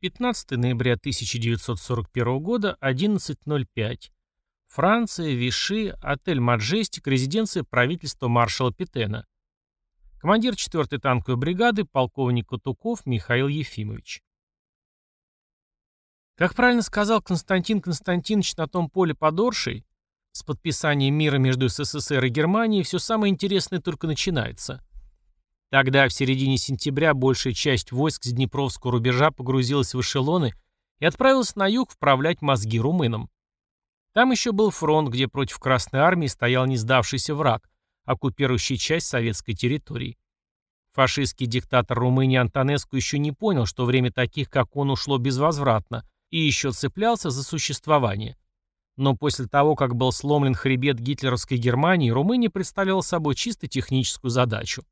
15 ноября 1941 года, 11.05. Франция, Виши, отель «Маджестик», резиденция правительства маршала Петена. Командир 4-й танковой бригады, полковник Кутуков Михаил Ефимович. Как правильно сказал Константин Константинович на том поле под Оршей, с подписанием мира между СССР и Германией все самое интересное только начинается. Тогда, в середине сентября, большая часть войск с Днепровского рубежа погрузилась в эшелоны и отправилась на юг вправлять мозги румынам. Там еще был фронт, где против Красной Армии стоял не сдавшийся враг, оккупирующий часть советской территории. Фашистский диктатор Румынии Антонеску еще не понял, что время таких, как он, ушло безвозвратно, и еще цеплялся за существование. Но после того, как был сломлен хребет гитлеровской Германии, Румыния представляла собой чисто техническую задачу.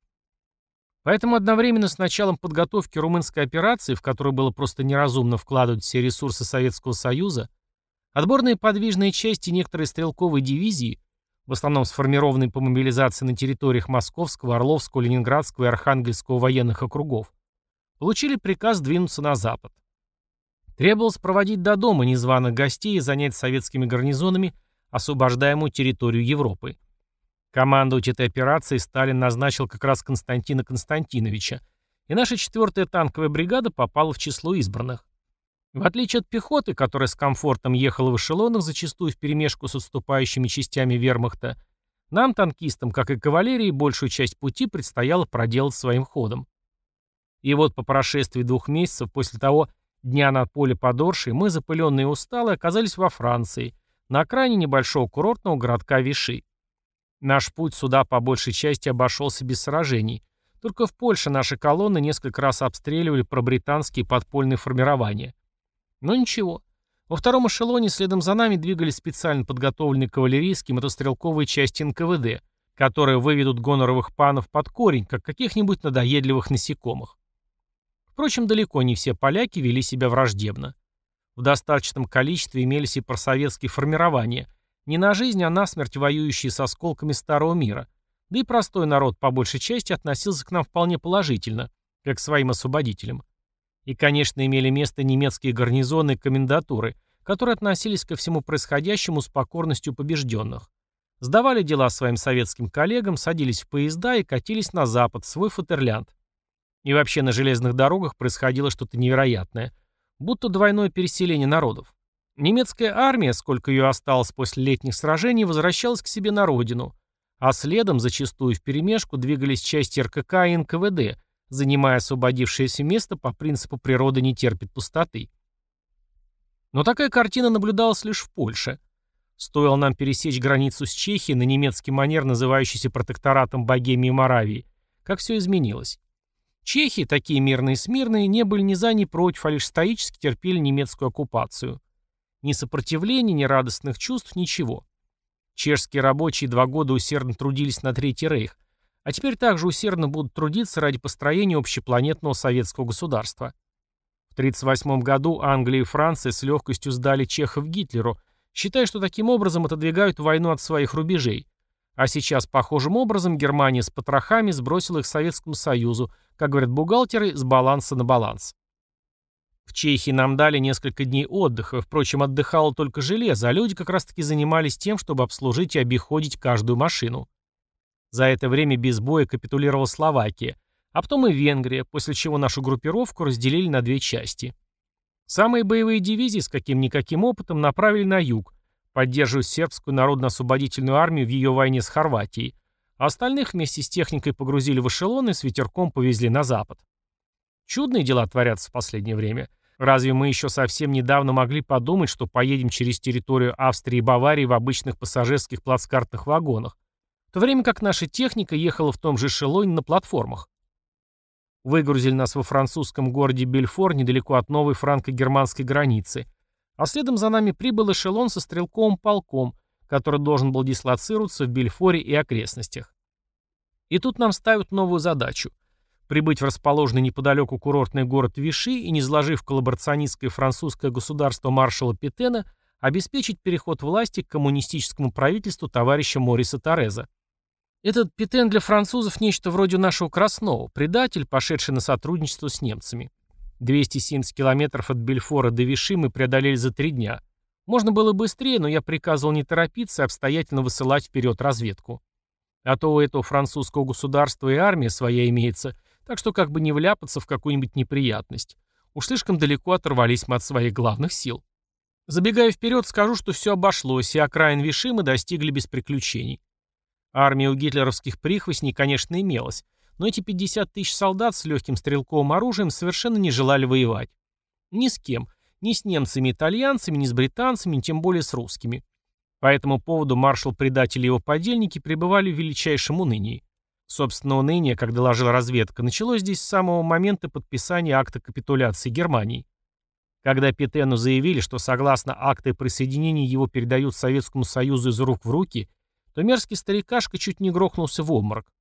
Поэтому одновременно с началом подготовки румынской операции, в которую было просто неразумно вкладывать все ресурсы Советского Союза, отборные подвижные части некоторые стрелковые дивизии, в основном сформированные по мобилизации на территориях Московского, Орловского, Ленинградского и Архангельского военных округов, получили приказ двинуться на запад. Требовалось проводить до дома незваных гостей и занять советскими гарнизонами освобождаемую территорию Европы. Командовать этой операцией Сталин назначил как раз Константина Константиновича, и наша 4-я танковая бригада попала в число избранных. В отличие от пехоты, которая с комфортом ехала в эшелонах, зачастую вперемешку с отступающими частями вермахта, нам, танкистам, как и кавалерии, большую часть пути предстояло проделать своим ходом. И вот по прошествии двух месяцев после того дня на поле подоршей мы, запыленные и усталые, оказались во Франции, на окраине небольшого курортного городка Виши. Наш путь сюда по большей части обошелся без сражений. Только в Польше наши колонны несколько раз обстреливали пробританские подпольные формирования. Но ничего. Во втором эшелоне следом за нами двигались специально подготовленные кавалерийские мотострелковые части НКВД, которые выведут гоноровых панов под корень, как каких-нибудь надоедливых насекомых. Впрочем, далеко не все поляки вели себя враждебно. В достаточном количестве имелись и просоветские формирования, не на жизнь, а на смерть воюющие с осколками старого мира. Да и простой народ по большей части относился к нам вполне положительно, как к своим освободителям. И, конечно, имели место немецкие гарнизоны и комендатуры, которые относились ко всему происходящему с покорностью побежденных. Сдавали дела своим советским коллегам, садились в поезда и катились на запад, в свой Фатерлянд. И вообще на железных дорогах происходило что-то невероятное, будто двойное переселение народов. Немецкая армия, сколько ее осталось после летних сражений, возвращалась к себе на родину, а следом, зачастую вперемешку, двигались части РКК и НКВД, занимая освободившееся место по принципу «природа не терпит пустоты». Но такая картина наблюдалась лишь в Польше. Стоило нам пересечь границу с Чехией на немецкий манер, называющийся протекторатом Богемии и Моравии, как все изменилось. Чехи, такие мирные и смирные, не были ни за, ни против, а лишь стоически терпели немецкую оккупацию. Ни сопротивления, ни радостных чувств, ничего. Чешские рабочие два года усердно трудились на Третий Рейх, а теперь также усердно будут трудиться ради построения общепланетного советского государства. В 1938 году Англия и Франция с легкостью сдали чехов Гитлеру, считая, что таким образом отодвигают войну от своих рубежей. А сейчас похожим образом Германия с потрохами сбросила их Советскому Союзу, как говорят бухгалтеры, с баланса на баланс. В Чехии нам дали несколько дней отдыха, впрочем, отдыхало только железо, а люди как раз-таки занимались тем, чтобы обслужить и обиходить каждую машину. За это время без боя капитулировала Словакия, а потом и Венгрия, после чего нашу группировку разделили на две части. Самые боевые дивизии с каким-никаким опытом направили на юг, поддерживая сербскую народно-освободительную армию в ее войне с Хорватией, а остальных вместе с техникой погрузили в эшелоны и с ветерком повезли на запад. Чудные дела творятся в последнее время. Разве мы еще совсем недавно могли подумать, что поедем через территорию Австрии и Баварии в обычных пассажирских плацкартных вагонах, в то время как наша техника ехала в том же эшелоне на платформах? Выгрузили нас во французском городе Бельфор недалеко от новой франко-германской границы, а следом за нами прибыл эшелон со стрелковым полком, который должен был дислоцироваться в Бельфоре и окрестностях. И тут нам ставят новую задачу – прибыть в расположенный неподалеку курортный город Виши и, не изложив коллаборационистское французское государство маршала Петена, обеспечить переход власти к коммунистическому правительству товарища Мориса Тореза. Этот Петен для французов нечто вроде нашего Краснова, предатель, пошедший на сотрудничество с немцами. 270 километров от Бельфора до Виши мы преодолели за три дня. Можно было быстрее, но я приказывал не торопиться и обстоятельно высылать вперед разведку. А то у этого французского государства и армия своя имеется, так что как бы не вляпаться в какую-нибудь неприятность. Уж слишком далеко оторвались мы от своих главных сил. Забегая вперед, скажу, что все обошлось, и окраин Виши мы достигли без приключений. Армия у гитлеровских прихвостней, конечно, имелась, но эти 50 тысяч солдат с легким стрелковым оружием совершенно не желали воевать. Ни с кем, ни с немцами-итальянцами, ни с британцами, тем более с русскими. По этому поводу маршал-предатель и его подельники пребывали в величайшем унынии. Собственно, уныние, как доложила разведка, началось здесь с самого момента подписания акта капитуляции Германии. Когда Петену заявили, что согласно акта присоединения его передают Советскому Союзу из рук в руки, то мерзкий старикашка чуть не грохнулся в обморок.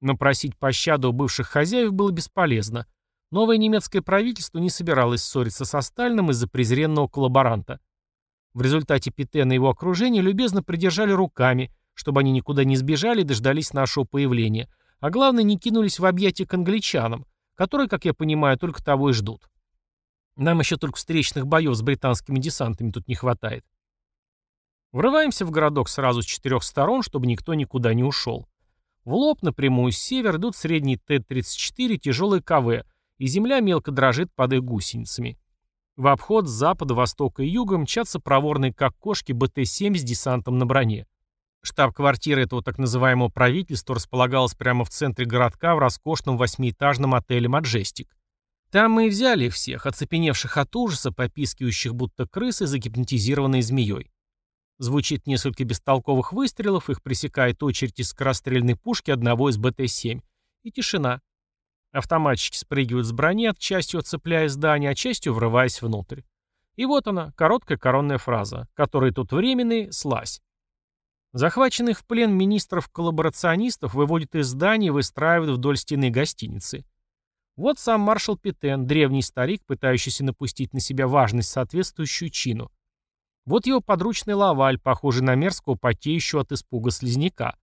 Но просить пощаду у бывших хозяев было бесполезно. Новое немецкое правительство не собиралось ссориться со Сталиным из-за презренного коллаборанта. В результате Петена и его окружение любезно придержали руками, чтобы они никуда не сбежали и дождались нашего появления, а главное не кинулись в объятия к англичанам, которые, как я понимаю, только того и ждут. Нам еще только встречных боев с британскими десантами тут не хватает. Врываемся в городок сразу с четырех сторон, чтобы никто никуда не ушел. В лоб напрямую с север идут средний Т-34 тяжелые КВ, и земля мелко дрожит под их гусеницами. В обход с запада, востока и юга мчатся проворные как кошки БТ-7 с десантом на броне. Штаб-квартира этого так называемого правительства располагалась прямо в центре городка в роскошном восьмиэтажном отеле «Маджестик». Там мы и взяли их всех, оцепеневших от ужаса, попискивающих будто крысы, загипнотизированные змеей. Звучит несколько бестолковых выстрелов, их пресекает очередь из скорострельной пушки одного из БТ-7. И тишина. Автоматчики спрыгивают с брони, от частью отцепляя здание, а частью врываясь внутрь. И вот она, короткая коронная фраза, которая тут временный, слазь. Захваченных в плен министров-коллаборационистов выводят из здания и выстраивают вдоль стены гостиницы. Вот сам маршал Петен, древний старик, пытающийся напустить на себя важность, соответствующую чину. Вот его подручный Лаваль, похожий на мерзкого, потеющего от испуга слизняка.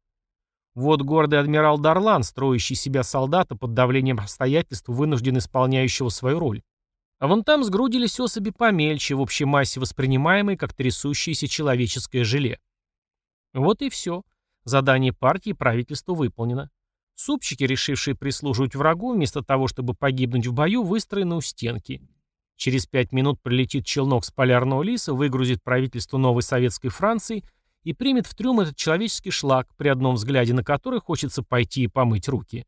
Вот гордый адмирал Дарлан, строящий себя солдата под давлением обстоятельств, вынужден исполняющего свою роль. А вон там сгрудились особи помельче, в общей массе воспринимаемые как трясущееся человеческое желе. Вот и все. Задание партии и правительства выполнено. Супчики, решившие прислуживать врагу, вместо того, чтобы погибнуть в бою, выстроены у стенки. Через пять минут прилетит челнок с полярного лиса, выгрузит правительство новой советской Франции и примет в трюм этот человеческий шлак, при одном взгляде на который хочется пойти и помыть руки.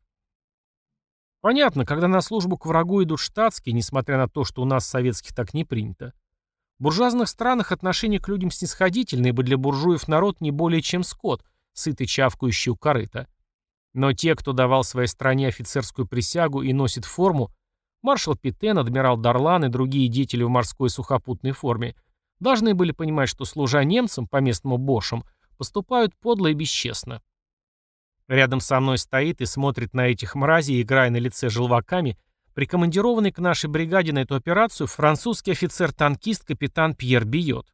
Понятно, когда на службу к врагу идут штатские, несмотря на то, что у нас советских так не принято. В буржуазных странах отношение к людям снисходительное, ибо для буржуев народ не более чем скот, сытый чавкающий у корыта. Но те, кто давал своей стране офицерскую присягу и носит форму, маршал Питен, адмирал Дарлан и другие деятели в морской сухопутной форме, должны были понимать, что, служа немцам, по местному бошам, поступают подло и бесчестно. Рядом со мной стоит и смотрит на этих мразей, играя на лице желваками, прикомандированный к нашей бригаде на эту операцию французский офицер-танкист капитан Пьер Биот.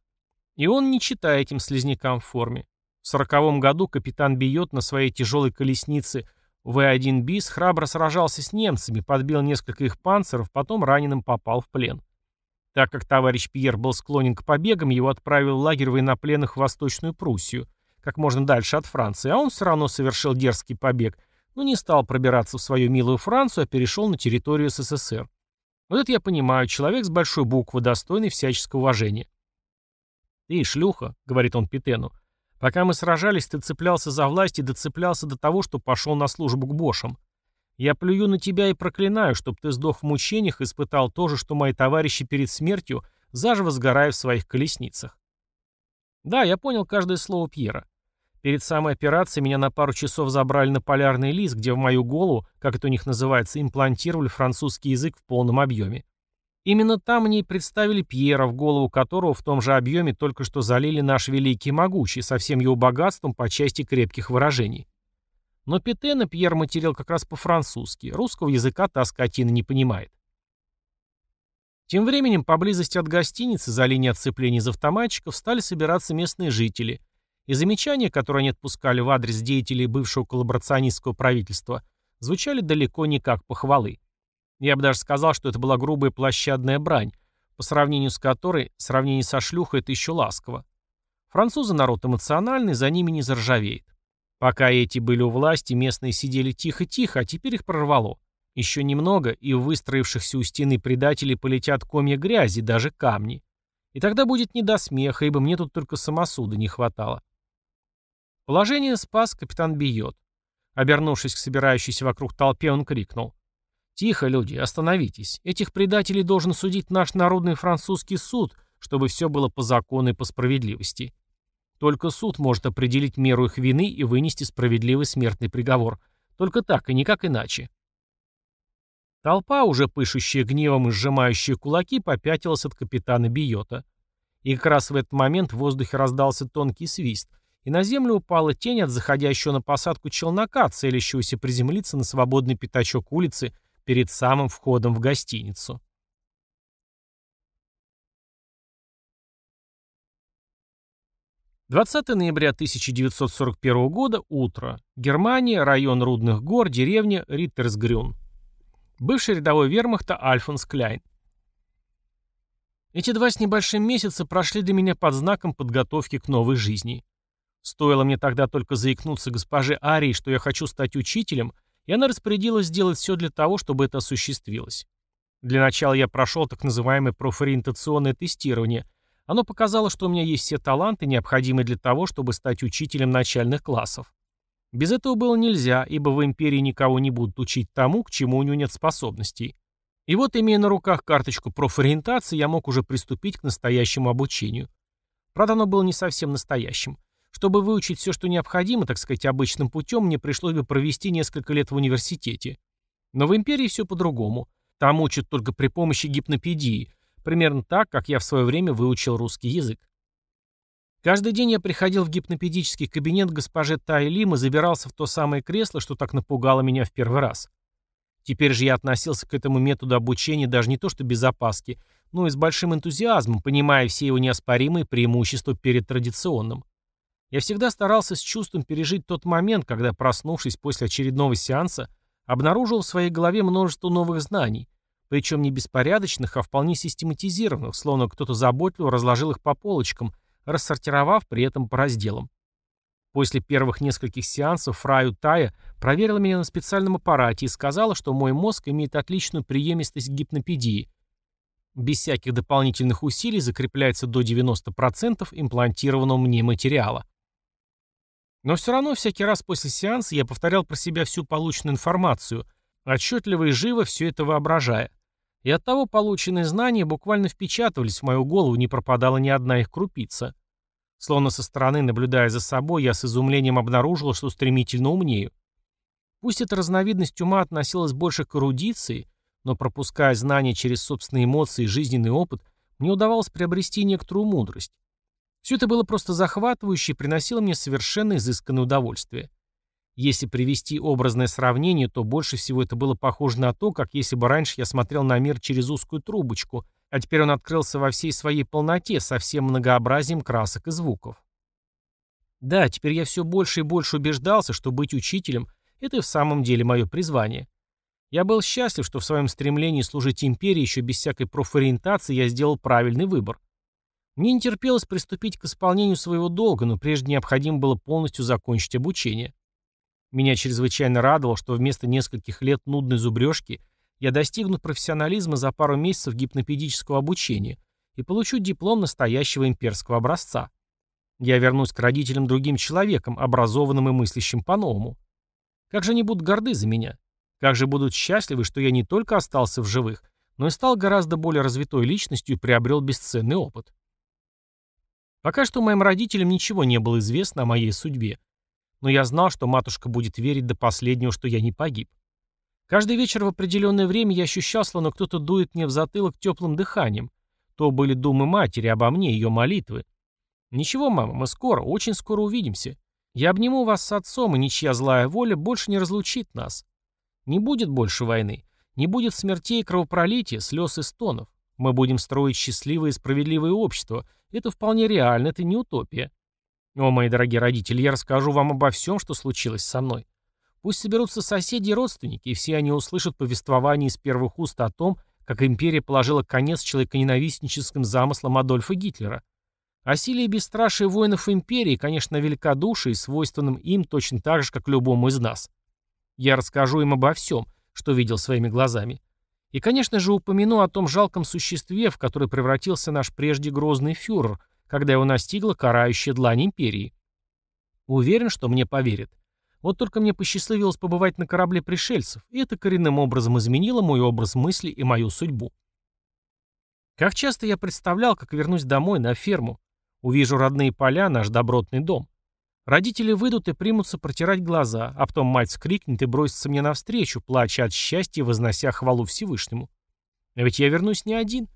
И он не читает этим слизнякам в форме. В сороковом году капитан Биот на своей тяжелой колеснице В-1 БИС храбро сражался с немцами, подбил несколько их панцеров, потом раненым попал в плен. Так как товарищ Пьер был склонен к побегам, его отправил в лагерь военнопленных в Восточную Пруссию, как можно дальше от Франции, а он все равно совершил дерзкий побег, но не стал пробираться в свою милую Францию, а перешел на территорию СССР. Вот это я понимаю, человек с большой буквы, достойный всяческого уважения. «Ты, шлюха», — говорит он Питену, — Пока мы сражались, ты цеплялся за власть и доцеплялся до того, что пошел на службу к бошам. Я плюю на тебя и проклинаю, чтобы ты сдох в мучениях и испытал то же, что мои товарищи перед смертью, заживо сгорая в своих колесницах. Да, я понял каждое слово Пьера. Перед самой операцией меня на пару часов забрали на полярный лис, где в мою голову, как это у них называется, имплантировали французский язык в полном объеме. Именно там мне и представили Пьера, в голову которого в том же объеме только что залили наш великий могучий, со всем его богатством по части крепких выражений. Но Петена Пьер материл как раз по-французски, русского языка та скотина не понимает. Тем временем, поблизости от гостиницы, за линией отцепления из автоматчиков, стали собираться местные жители, и замечания, которые они отпускали в адрес деятелей бывшего коллаборационистского правительства, звучали далеко не как похвалы. Я бы даже сказал, что это была грубая площадная брань, по сравнению с которой сравнение со шлюхой это еще ласково. Французы народ эмоциональный, за ними не заржавеет. Пока эти были у власти, местные сидели тихо-тихо, а теперь их прорвало. Еще немного, и у выстроившихся у стены предателей полетят комья грязи, даже камни. И тогда будет не до смеха, ибо мне тут только самосуда не хватало. Положение спас капитан Биот. Обернувшись к собирающейся вокруг толпе, он крикнул. «Тихо, люди, остановитесь. Этих предателей должен судить наш народный французский суд, чтобы все было по закону и по справедливости. Только суд может определить меру их вины и вынести справедливый смертный приговор. Только так и никак иначе». Толпа, уже пышущая гневом и сжимающая кулаки, попятилась от капитана Биота. И как раз в этот момент в воздухе раздался тонкий свист, и на землю упала тень от заходящего на посадку челнока, целящегося приземлиться на свободный пятачок улицы перед самым входом в гостиницу. Двадцатое ноября 1941 года, утро. Германия, район Рудных гор, деревня Риттерсгрюн. Бывший рядовой вермахта Альфонс Кляйн. Эти два с небольшим месяца прошли для меня под знаком подготовки к новой жизни. Стоило мне тогда только заикнуться госпоже Арии, что я хочу стать учителем, и она распорядилась сделать все для того, чтобы это осуществилось. Для начала я прошел так называемое профориентационное тестирование. Оно показало, что у меня есть все таланты, необходимые для того, чтобы стать учителем начальных классов. Без этого было нельзя, ибо в империи никого не будут учить тому, к чему у него нет способностей. И вот, имея на руках карточку профориентации, я мог уже приступить к настоящему обучению. Правда, оно было не совсем настоящим. Чтобы выучить все, что необходимо, так сказать, обычным путем, мне пришлось бы провести несколько лет в университете. Но в империи все по-другому. Там учат только при помощи гипнопедии, примерно так, как я в свое время выучил русский язык. Каждый день я приходил в гипнопедический кабинет госпожи Тай Лим и забирался в то самое кресло, что так напугало меня в первый раз. Теперь же я относился к этому методу обучения даже не то что без опаски, но и с большим энтузиазмом, понимая все его неоспоримые преимущества перед традиционным. Я всегда старался с чувством пережить тот момент, когда, проснувшись после очередного сеанса, обнаружил в своей голове множество новых знаний, причем не беспорядочных, а вполне систематизированных, словно кто-то заботливо разложил их по полочкам, рассортировав при этом по разделам. После первых нескольких сеансов Фраю Тая проверила меня на специальном аппарате и сказала, что мой мозг имеет отличную преемистость к гипнопедии. Без всяких дополнительных усилий закрепляется до 90% имплантированного мне материала. Но все равно всякий раз после сеанса я повторял про себя всю полученную информацию, отчетливо и живо все это воображая. И оттого полученные знания буквально впечатывались в мою голову, не пропадала ни одна их крупица. Словно со стороны, наблюдая за собой, я с изумлением обнаружил, что стремительно умнею. Пусть эта разновидность ума относилась больше к эрудиции, но пропуская знания через собственные эмоции и жизненный опыт, мне удавалось приобрести некоторую мудрость. Все это было просто захватывающе и приносило мне совершенно изысканное удовольствие. Если привести образное сравнение, то больше всего это было похоже на то, как если бы раньше я смотрел на мир через узкую трубочку, а теперь он открылся во всей своей полноте, со всем многообразием красок и звуков. Да, теперь я все больше и больше убеждался, что быть учителем – это и в самом деле мое призвание. Я был счастлив, что в своем стремлении служить империи еще без всякой профориентации я сделал правильный выбор. Мне не терпелось приступить к исполнению своего долга, но прежде необходимо было полностью закончить обучение. Меня чрезвычайно радовало, что вместо нескольких лет нудной зубрежки я достигну профессионализма за пару месяцев гипнопедического обучения и получу диплом настоящего имперского образца. Я вернусь к родителям другим человеком, образованным и мыслящим по-новому. Как же они будут горды за меня? Как же будут счастливы, что я не только остался в живых, но и стал гораздо более развитой личностью и приобрел бесценный опыт. Пока что моим родителям ничего не было известно о моей судьбе. Но я знал, что матушка будет верить до последнего, что я не погиб. Каждый вечер в определенное время я ощущал, словно кто-то дует мне в затылок теплым дыханием. То были думы матери обо мне, ее молитвы. «Ничего, мама, мы скоро, очень скоро увидимся. Я обниму вас с отцом, и ничья злая воля больше не разлучит нас. Не будет больше войны, не будет смертей и кровопролития, слез и стонов. Мы будем строить счастливое и справедливое общество. Это вполне реально, это не утопия. О, мои дорогие родители, я расскажу вам обо всем, что случилось со мной. Пусть соберутся соседи и родственники, и все они услышат повествование из первых уст о том, как империя положила конец человеконенавистническим замыслам Адольфа Гитлера. О силе и бесстрашии воинов империи, конечно, великодушие, свойственным им точно так же, как любому из нас. Я расскажу им обо всем, что видел своими глазами. И, конечно же, упомяну о том жалком существе, в которое превратился наш прежде грозный фюрер, когда его настигла карающая длань империи. Уверен, что мне поверят. Вот только мне посчастливилось побывать на корабле пришельцев, и это коренным образом изменило мой образ мысли и мою судьбу. Как часто я представлял, как вернусь домой на ферму, увижу родные поля, наш добротный дом. Родители выйдут и примутся протирать глаза, а потом мать скрикнет и бросится мне навстречу, плача от счастья вознося хвалу Всевышнему. А ведь я вернусь не один.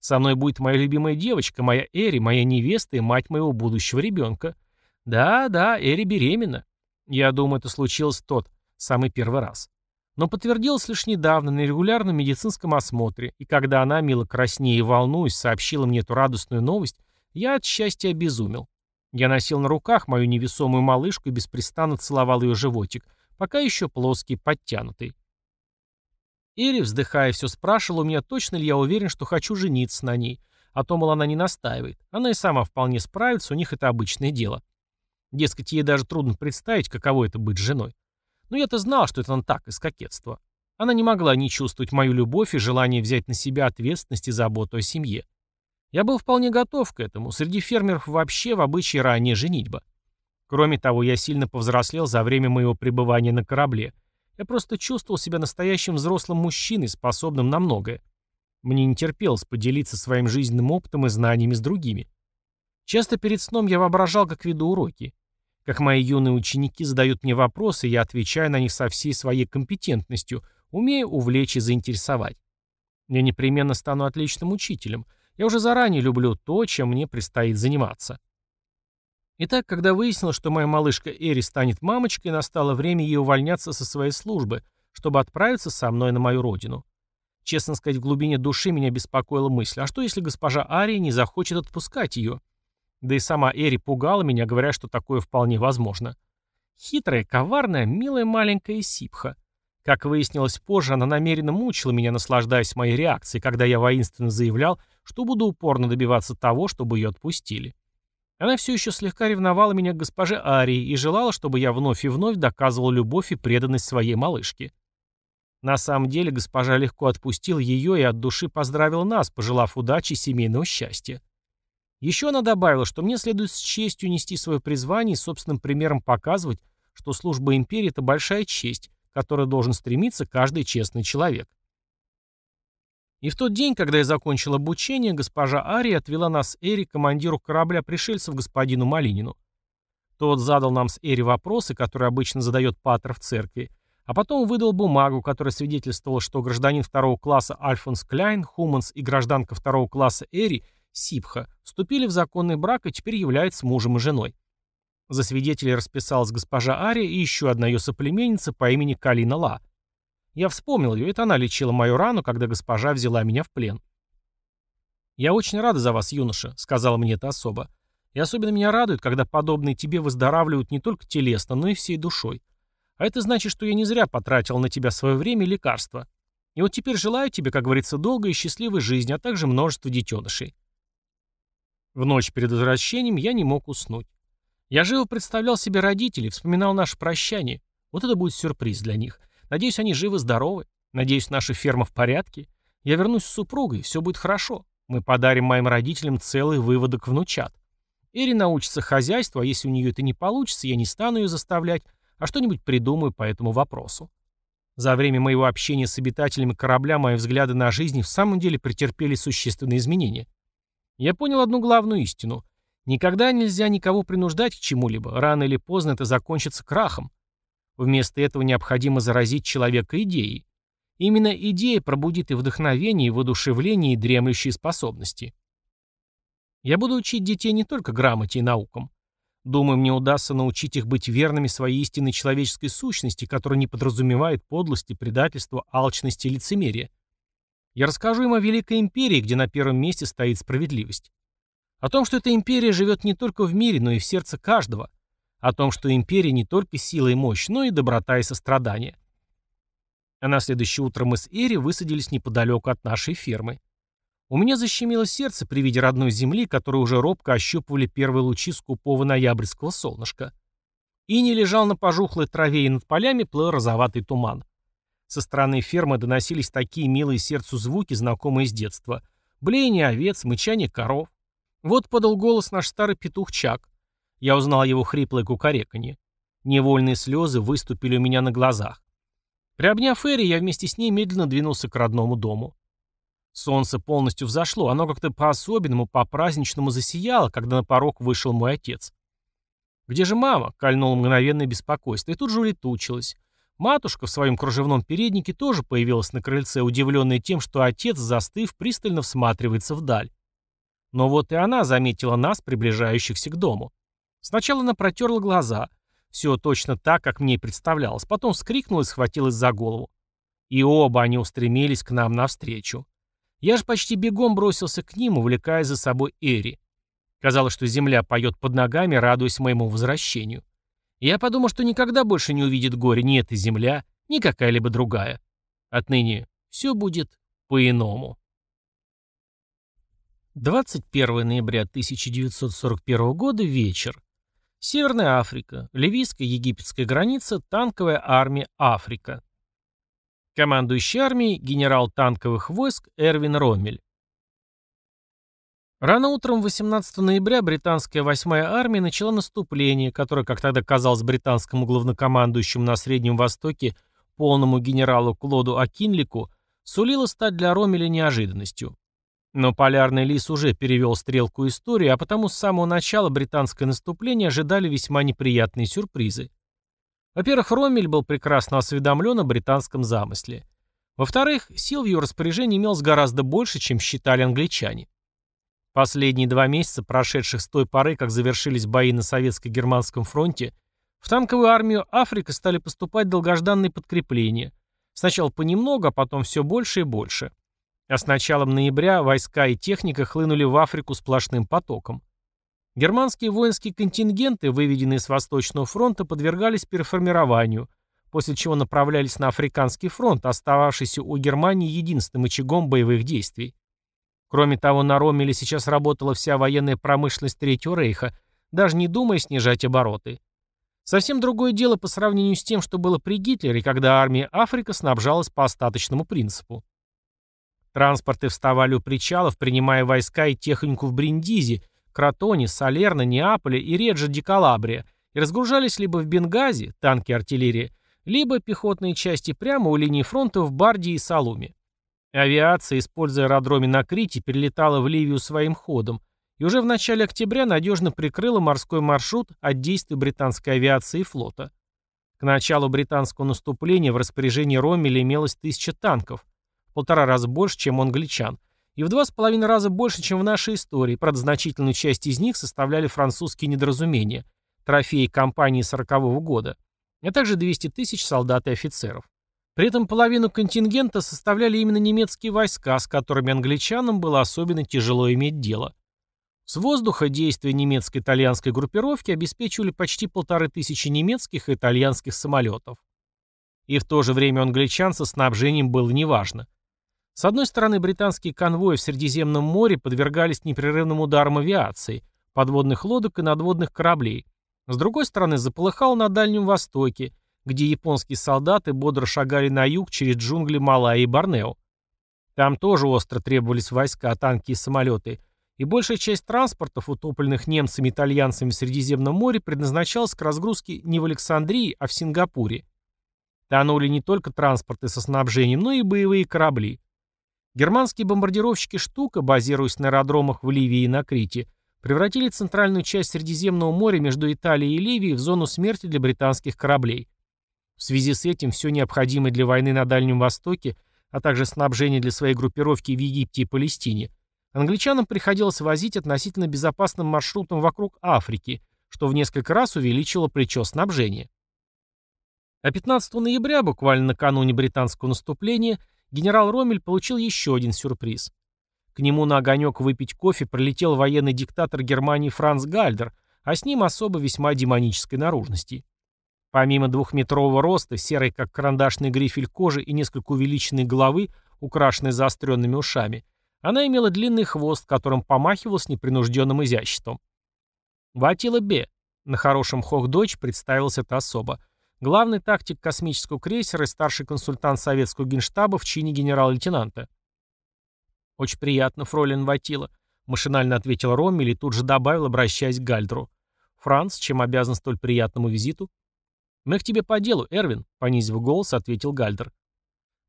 Со мной будет моя любимая девочка, моя Эри, моя невеста и мать моего будущего ребенка. Да, да, Эри беременна. Я думаю, это случилось тот, самый первый раз. Но подтвердилось лишь недавно на регулярном медицинском осмотре, и когда она, мило краснея и волнуясь, сообщила мне эту радостную новость, я от счастья обезумел. Я носил на руках мою невесомую малышку и беспрестанно целовал ее животик, пока еще плоский, подтянутый. Эри, вздыхая, все спрашивала у меня, точно ли я уверен, что хочу жениться на ней, а то, мол, она не настаивает. Она и сама вполне справится, у них это обычное дело. Дескать, ей даже трудно представить, каково это быть женой. Но я-то знал, что это он так, из кокетства. Она не могла не чувствовать мою любовь и желание взять на себя ответственность и заботу о семье. Я был вполне готов к этому. Среди фермеров вообще в обычае ранее женитьба. Кроме того, я сильно повзрослел за время моего пребывания на корабле. Я просто чувствовал себя настоящим взрослым мужчиной, способным на многое. Мне не терпелось поделиться своим жизненным опытом и знаниями с другими. Часто перед сном я воображал, как веду уроки. Как мои юные ученики задают мне вопросы, я отвечаю на них со всей своей компетентностью, умею увлечь и заинтересовать. Я непременно стану отличным учителем. Я уже заранее люблю то, чем мне предстоит заниматься. Итак, когда выяснилось, что моя малышка Эри станет мамочкой, настало время ей увольняться со своей службы, чтобы отправиться со мной на мою родину. Честно сказать, в глубине души меня беспокоила мысль, а что если госпожа Ария не захочет отпускать ее? Да и сама Эри пугала меня, говоря, что такое вполне возможно. Хитрая, коварная, милая маленькая сипха. Как выяснилось позже, она намеренно мучила меня, наслаждаясь моей реакцией, когда я воинственно заявлял, что буду упорно добиваться того, чтобы ее отпустили. Она все еще слегка ревновала меня к госпоже Арии и желала, чтобы я вновь и вновь доказывал любовь и преданность своей малышке. На самом деле госпожа легко отпустила ее и от души поздравила нас, пожелав удачи и семейного счастья. Еще она добавила, что мне следует с честью нести свое призвание и собственным примером показывать, что служба империи – это большая честь, которой должен стремиться каждый честный человек. И в тот день, когда я закончил обучение, госпожа Ария отвела нас с Эри командиру корабля пришельцев господину Малинину. Тот задал нам с Эри вопросы, которые обычно задает Патер в церкви, а потом выдал бумагу, которая свидетельствовала, что гражданин второго класса Альфонс Кляйн, Хуманс и гражданка второго класса Эри – Сипха, вступили в законный брак и теперь являются мужем и женой. За свидетелей расписалась госпожа Ария и еще одна ее соплеменница по имени Калина Ла. Я вспомнил ее, это она лечила мою рану, когда госпожа взяла меня в плен. «Я очень рада за вас, юноша», — сказала мне эта особа. «И особенно меня радует, когда подобные тебе выздоравливают не только телесно, но и всей душой. А это значит, что я не зря потратил на тебя свое время и лекарства. И вот теперь желаю тебе, как говорится, долгой и счастливой жизни, а также множество детенышей. В ночь перед возвращением я не мог уснуть. Я живо представлял себе родителей, вспоминал наше прощание. Вот это будет сюрприз для них. Надеюсь, они живы-здоровы. Надеюсь, наша ферма в порядке. Я вернусь с супругой, все будет хорошо. Мы подарим моим родителям целый выводок внучат. Эри научится хозяйству, а если у нее это не получится, я не стану ее заставлять, а что-нибудь придумаю по этому вопросу. За время моего общения с обитателями корабля мои взгляды на жизнь в самом деле претерпели существенные изменения. Я понял одну главную истину. Никогда нельзя никого принуждать к чему-либо, рано или поздно это закончится крахом. Вместо этого необходимо заразить человека идеей. Именно идея пробудит и вдохновение, и воодушевление, и дремлющие способности. Я буду учить детей не только грамоте и наукам. Думаю, мне удастся научить их быть верными своей истинной человеческой сущности, которая не подразумевает подлости, предательства, алчности и лицемерия. Я расскажу им о Великой Империи, где на первом месте стоит справедливость. О том, что эта империя живет не только в мире, но и в сердце каждого. О том, что империя не только сила и мощь, но и доброта и сострадание. А на следующее утро мы с Эри высадились неподалеку от нашей фермы. У меня защемило сердце при виде родной земли, которую уже робко ощупывали первые лучи скупого ноябрьского солнышка. И не лежал на пожухлой траве, и над полями плыл розоватый туман. Со стороны фермы доносились такие милые сердцу звуки, знакомые с детства. Блеяние овец, мычание коров. Вот подал голос наш старый петух Чак. Я узнал его хриплое кукареканье. Невольные слезы выступили у меня на глазах. Приобняв Эри, я вместе с ней медленно двинулся к родному дому. Солнце полностью взошло, оно как-то по-особенному, по-праздничному засияло, когда на порог вышел мой отец. «Где же мама?» — кольнуло мгновенное беспокойство, и тут же улетучилась. Матушка в своем кружевном переднике тоже появилась на крыльце, удивленная тем, что отец, застыв, пристально всматривается вдаль. Но вот и она заметила нас, приближающихся к дому. Сначала она протерла глаза. Все точно так, как мне и представлялось. Потом вскрикнула и схватилась за голову. И оба они устремились к нам навстречу. Я же почти бегом бросился к ним, увлекая за собой Эри. Казалось, что земля поет под ногами, радуясь моему возвращению. Я подумал, что никогда больше не увидит горе ни эта земля, ни какая-либо другая. Отныне все будет по-иному. 21 ноября 1941 года, вечер. Северная Африка, ливийская египетская граница, танковая армия Африка. Командующий армией генерал танковых войск Эрвин Роммель. Рано утром 18 ноября британская 8-я армия начала наступление, которое, как тогда казалось британскому главнокомандующему на Среднем Востоке, полному генералу Клоду Акинлику, сулило стать для Ромеля неожиданностью. Но полярный лис уже перевел стрелку истории, а потому с самого начала британское наступление ожидали весьма неприятные сюрпризы. Во-первых, Роммель был прекрасно осведомлен о британском замысле. Во-вторых, сил в его распоряжении имелось гораздо больше, чем считали англичане. Последние два месяца, прошедших с той поры, как завершились бои на советско-германском фронте, в танковую армию Африка стали поступать долгожданные подкрепления. Сначала понемногу, а потом все больше и больше. А с началом ноября войска и техника хлынули в Африку сплошным потоком. Германские воинские контингенты, выведенные с Восточного фронта, подвергались переформированию, после чего направлялись на Африканский фронт, остававшийся у Германии единственным очагом боевых действий. Кроме того, на Ромеле сейчас работала вся военная промышленность Третьего Рейха, даже не думая снижать обороты. Совсем другое дело по сравнению с тем, что было при Гитлере, когда армия Африка снабжалась по остаточному принципу. Транспорты вставали у причалов, принимая войска и технику в Бриндизи, Кротоне, Салерно, Неаполе и Реджо ди Калабрия и разгружались либо в Бенгази, танки и артиллерия, либо пехотные части прямо у линии фронта в Барди и Салуме. Авиация, используя аэродроме на Крите, перелетала в Ливию своим ходом и уже в начале октября надежно прикрыла морской маршрут от действий британской авиации и флота. К началу британского наступления в распоряжении Роммеля имелось тысяча танков, полтора раза больше, чем у англичан, и в два с половиной раза больше, чем в нашей истории, правда, значительную часть из них составляли французские недоразумения, трофеи кампании 40-го года, а также 200 тысяч солдат и офицеров. При этом половину контингента составляли именно немецкие войска, с которыми англичанам было особенно тяжело иметь дело. С воздуха действия немецко-итальянской группировки обеспечивали почти полторы тысячи немецких и итальянских самолетов. И в то же время англичан со снабжением было неважно. С одной стороны, британские конвои в Средиземном море подвергались непрерывным ударам авиации, подводных лодок и надводных кораблей. С другой стороны, заполыхал на Дальнем Востоке, где японские солдаты бодро шагали на юг через джунгли Малайи и Борнео. Там тоже остро требовались войска, танки и самолеты, и большая часть транспортов, утопленных немцами и итальянцами в Средиземном море, предназначалась к разгрузке не в Александрии, а в Сингапуре. Тонули не только транспорты со снабжением, но и боевые корабли. Германские бомбардировщики «Штука», базируясь на аэродромах в Ливии и на Крите, превратили центральную часть Средиземного моря между Италией и Ливией в зону смерти для британских кораблей. В связи с этим все необходимое для войны на Дальнем Востоке, а также снабжение для своей группировки в Египте и Палестине, англичанам приходилось возить относительно безопасным маршрутом вокруг Африки, что в несколько раз увеличило плечо снабжения. А 15 ноября, буквально накануне британского наступления, генерал Ромель получил еще один сюрприз. К нему на огонек выпить кофе прилетел военный диктатор Германии Франц Гальдер, а с ним особо весьма демонической наружности. Помимо двухметрового роста, серой как карандашный грифель кожи и несколько увеличенной головы, украшенной заостренными ушами, она имела длинный хвост, которым помахивал с непринужденным изяществом. Ватила Б. На хорошем хох-дочь представился эта особа. Главный тактик космического крейсера и старший консультант советского генштаба в чине генерал-лейтенанта. «Очень приятно, фройлен Ватила», — машинально ответил Роммель и тут же добавил, обращаясь к Гальдру. «Франц, чем обязан столь приятному визиту?» «Мы к тебе по делу, Эрвин», — понизив голос, ответил Гальдер.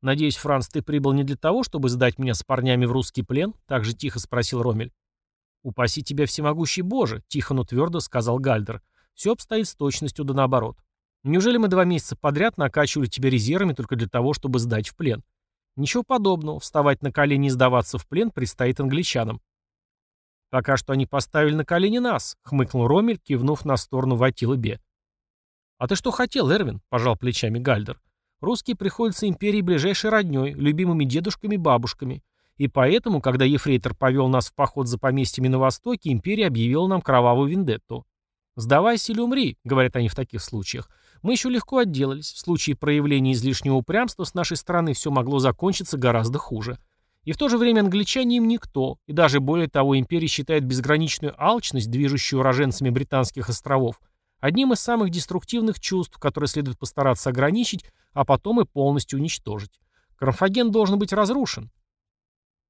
«Надеюсь, Франц, ты прибыл не для того, чтобы сдать меня с парнями в русский плен?» — так же тихо спросил Ромель. «Упаси тебя всемогущий Боже», — тихо, но твердо сказал Гальдер. «Все обстоит с точностью да наоборот. Неужели мы два месяца подряд накачивали тебя резервами только для того, чтобы сдать в плен? Ничего подобного. Вставать на колени и сдаваться в плен предстоит англичанам». «Пока что они поставили на колени нас», — хмыкнул Ромель, кивнув на сторону Ватила Бе. «А ты что хотел, Эрвин?» — пожал плечами Гальдер. Русские приходятся империи ближайшей родней, любимыми дедушками и бабушками. И поэтому, когда Ефрейтор повел нас в поход за поместьями на востоке, империя объявила нам кровавую вендетту. «Сдавайся или умри», — говорят они в таких случаях. Мы еще легко отделались. В случае проявления излишнего упрямства с нашей стороны все могло закончиться гораздо хуже. И в то же время англичане им никто, и даже более того, империя считает безграничную алчность, движущую уроженцами британских островов, одним из самых деструктивных чувств, которые следует постараться ограничить, а потом и полностью уничтожить. Карфаген должен быть разрушен.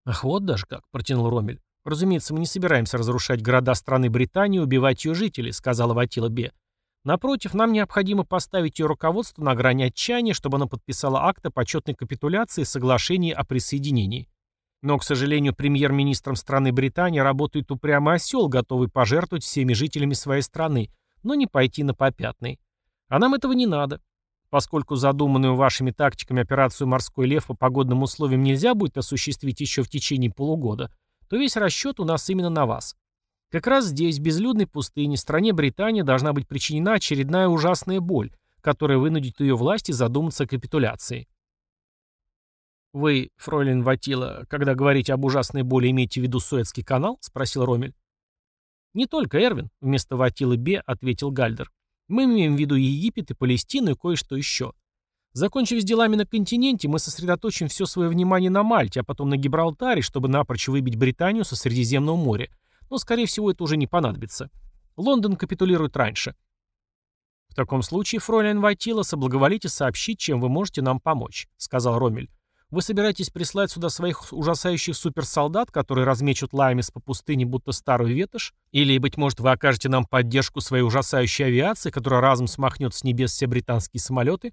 Ах, вот даже как, протянул Ромель. Разумеется, мы не собираемся разрушать города страны Британии и убивать ее жителей, сказала Ватила Бе. Напротив, нам необходимо поставить ее руководство на грани отчаяния, чтобы она подписала акт о почетной капитуляции и соглашении о присоединении. Но, к сожалению, премьер-министром страны Британии работает упрямый осел, готовый пожертвовать всеми жителями своей страны, но не пойти на попятный. А нам этого не надо. Поскольку задуманную вашими тактиками операцию «Морской лев» по погодным условиям нельзя будет осуществить еще в течение полугода, то весь расчет у нас именно на вас. Как раз здесь, в безлюдной пустыне, стране Британии должна быть причинена очередная ужасная боль, которая вынудит ее власти задуматься о капитуляции. «Вы, фройлен Ватила, когда говорите об ужасной боли, имеете в виду Суэцкий канал?» — спросил Ромель. «Не только Эрвин», — вместо Ватилы Бе ответил Гальдер. «Мы имеем в виду Египет и Палестину и кое-что еще. Закончив с делами на континенте, мы сосредоточим все свое внимание на Мальте, а потом на Гибралтаре, чтобы напрочь выбить Британию со Средиземного моря. Но, скорее всего, это уже не понадобится. Лондон капитулирует раньше». «В таком случае, фройлен Ватила, соблаговолите сообщить, чем вы можете нам помочь», — сказал Ромель. Вы собираетесь прислать сюда своих ужасающих суперсолдат, которые размечут Лаймис по пустыне, будто старую ветошь? Или, быть может, вы окажете нам поддержку своей ужасающей авиации, которая разом смахнет с небес все британские самолеты?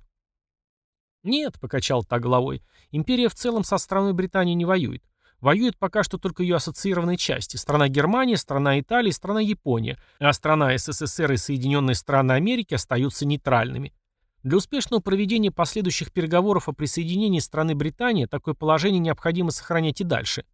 Нет, покачал так головой. Империя в целом со страной Британии не воюет. Воюет пока что только ее ассоциированные части. Страна Германия, страна Италия, страна Япония. А страна СССР и Соединенные страны Америки остаются нейтральными. Для успешного проведения последующих переговоров о присоединении страны Британии такое положение необходимо сохранять и дальше.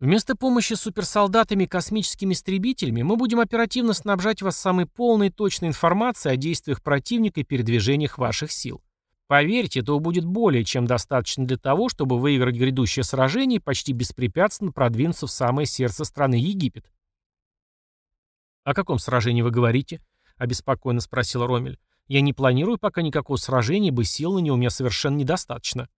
Вместо помощи суперсолдатами и космическими истребителями мы будем оперативно снабжать вас самой полной и точной информацией о действиях противника и передвижениях ваших сил. Поверьте, этого будет более чем достаточно для того, чтобы выиграть грядущее сражение и почти беспрепятственно продвинуться в самое сердце страны Египет. «О каком сражении вы говорите?» – обеспокоенно спросил Ромель. Я не планирую пока никакого сражения, ибо сил на него у меня совершенно недостаточно.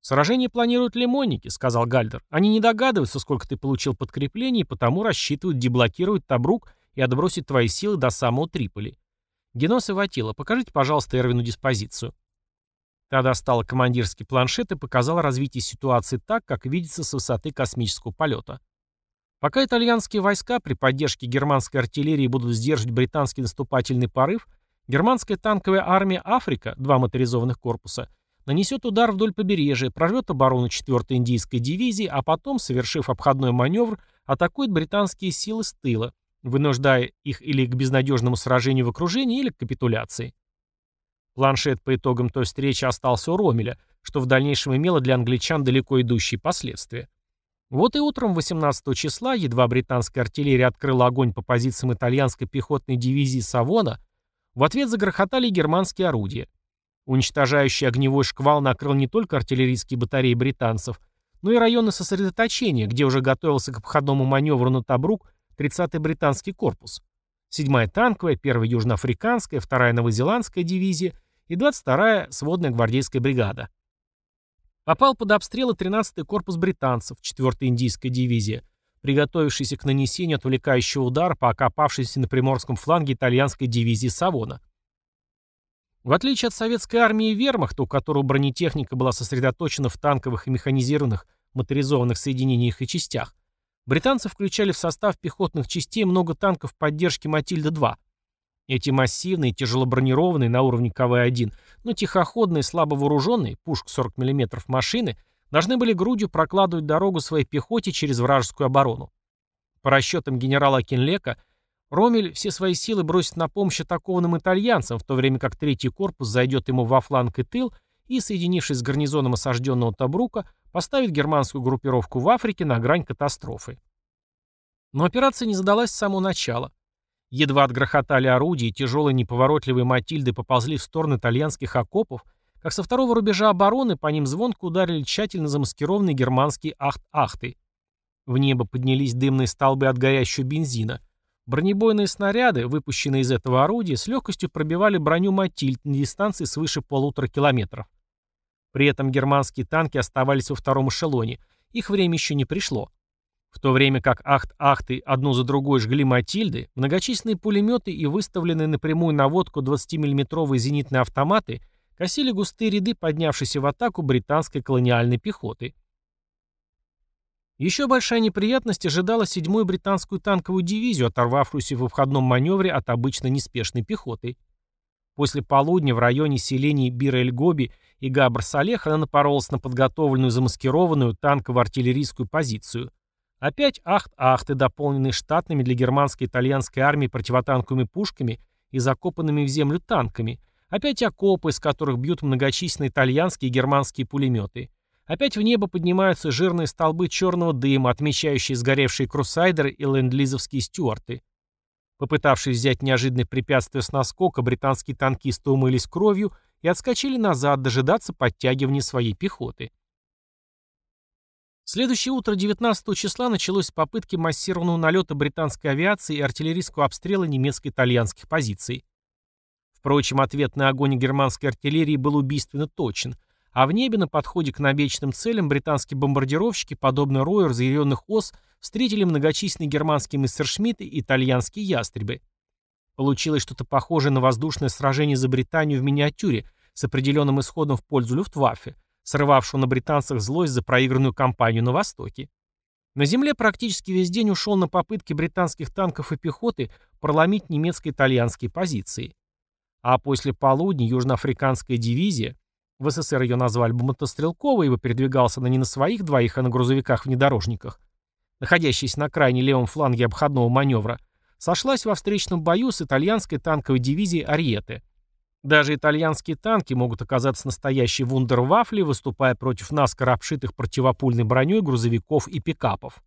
«Сражение планируют лимонники», — сказал Гальдер. «Они не догадываются, сколько ты получил подкреплений, и потому рассчитывают деблокировать Табрук и отбросить твои силы до самого Триполи. Генос и Ватила, покажите, пожалуйста, Эрвину диспозицию». Та достала командирский планшет и показала развитие ситуации так, как видится с высоты космического полета. Пока итальянские войска при поддержке германской артиллерии будут сдерживать британский наступательный порыв, Германская танковая армия «Африка», два моторизованных корпуса, нанесет удар вдоль побережья, прорвет оборону 4-й индийской дивизии, а потом, совершив обходной маневр, атакует британские силы с тыла, вынуждая их или к безнадежному сражению в окружении, или к капитуляции. Планшет по итогам той встречи остался у Ромеля, что в дальнейшем имело для англичан далеко идущие последствия. Вот и утром 18 числа едва британская артиллерия открыла огонь по позициям итальянской пехотной дивизии Савона, в ответ загрохотали германские орудия. Уничтожающий огневой шквал накрыл не только артиллерийские батареи британцев, но и районы сосредоточения, где уже готовился к обходному маневру на Табрук 30-й британский корпус. 7-я танковая, 1-я южноафриканская, 2-я новозеландская дивизия и 22-я сводная гвардейская бригада. Попал под обстрелы 13-й корпус британцев, 4-я индийская дивизия, приготовившийся к нанесению отвлекающего удара по окопавшейся на приморском фланге итальянской дивизии Савона. В отличие от советской армии и вермахта, у которого бронетехника была сосредоточена в танковых и механизированных моторизованных соединениях и частях, британцы включали в состав пехотных частей много танков поддержки «Матильда-2». Эти массивные, тяжелобронированные на уровне КВ-1, но тихоходные, слабо вооруженные, пушка 40 мм машины, должны были грудью прокладывать дорогу своей пехоте через вражескую оборону. По расчетам генерала Кенлека, Ромель все свои силы бросит на помощь атакованным итальянцам, в то время как третий корпус зайдет ему во фланг и тыл и, соединившись с гарнизоном осажденного Табрука, поставит германскую группировку в Африке на грань катастрофы. Но операция не задалась с самого начала. Едва отгрохотали орудия, тяжелые неповоротливые Матильды поползли в сторону итальянских окопов, как со второго рубежа обороны по ним звонко ударили тщательно замаскированные германские ахт-ахты. В небо поднялись дымные столбы от горящего бензина. Бронебойные снаряды, выпущенные из этого орудия, с легкостью пробивали броню «Матильд» на дистанции свыше полутора километров. При этом германские танки оставались во втором эшелоне, их время еще не пришло. В то время как ахт-ахты одну за другой жгли «Матильды», многочисленные пулеметы и выставленные напрямую наводку 20-миллиметровые зенитные автоматы – косили густые ряды поднявшейся в атаку британской колониальной пехоты. Еще большая неприятность ожидала седьмую британскую танковую дивизию, оторвавшуюся в входном маневре от обычно неспешной пехоты. После полудня в районе селений Бир-эль-Гоби и Габр-Салех она напоролась на подготовленную замаскированную танково-артиллерийскую позицию. Опять ахт-ахты, дополненные штатными для германской итальянской армии противотанковыми пушками и закопанными в землю танками – Опять окопы, из которых бьют многочисленные итальянские и германские пулеметы. Опять в небо поднимаются жирные столбы черного дыма, отмечающие сгоревшие крусайдеры и ленд-лизовские стюарты. Попытавшись взять неожиданное препятствие с наскока, британские танкисты умылись кровью и отскочили назад дожидаться подтягивания своей пехоты. Следующее утро 19 числа началось с попытки массированного налета британской авиации и артиллерийского обстрела немецко-итальянских позиций. Впрочем, ответный огонь германской артиллерии был убийственно точен, а в небе на подходе к намеченным целям британские бомбардировщики, подобно рою разъяренных ос, встретили многочисленные германские мессершмитты и итальянские ястребы. Получилось что-то похожее на воздушное сражение за Британию в миниатюре с определенным исходом в пользу Люфтваффе, срывавшего на британцах злость за проигранную кампанию на Востоке. На земле практически весь день ушел на попытки британских танков и пехоты проломить немецко-итальянские позиции. А после полудня южноафриканская дивизия, в СССР ее назвали бы мотострелковой, ибо передвигался она не на своих двоих, а на грузовиках-внедорожниках, находящаяся на крайне левом фланге обходного маневра, сошлась во встречном бою с итальянской танковой дивизией «Ариете». Даже итальянские танки могут оказаться настоящей вундервафлей, выступая против наскоро обшитых противопульной броней грузовиков и пикапов.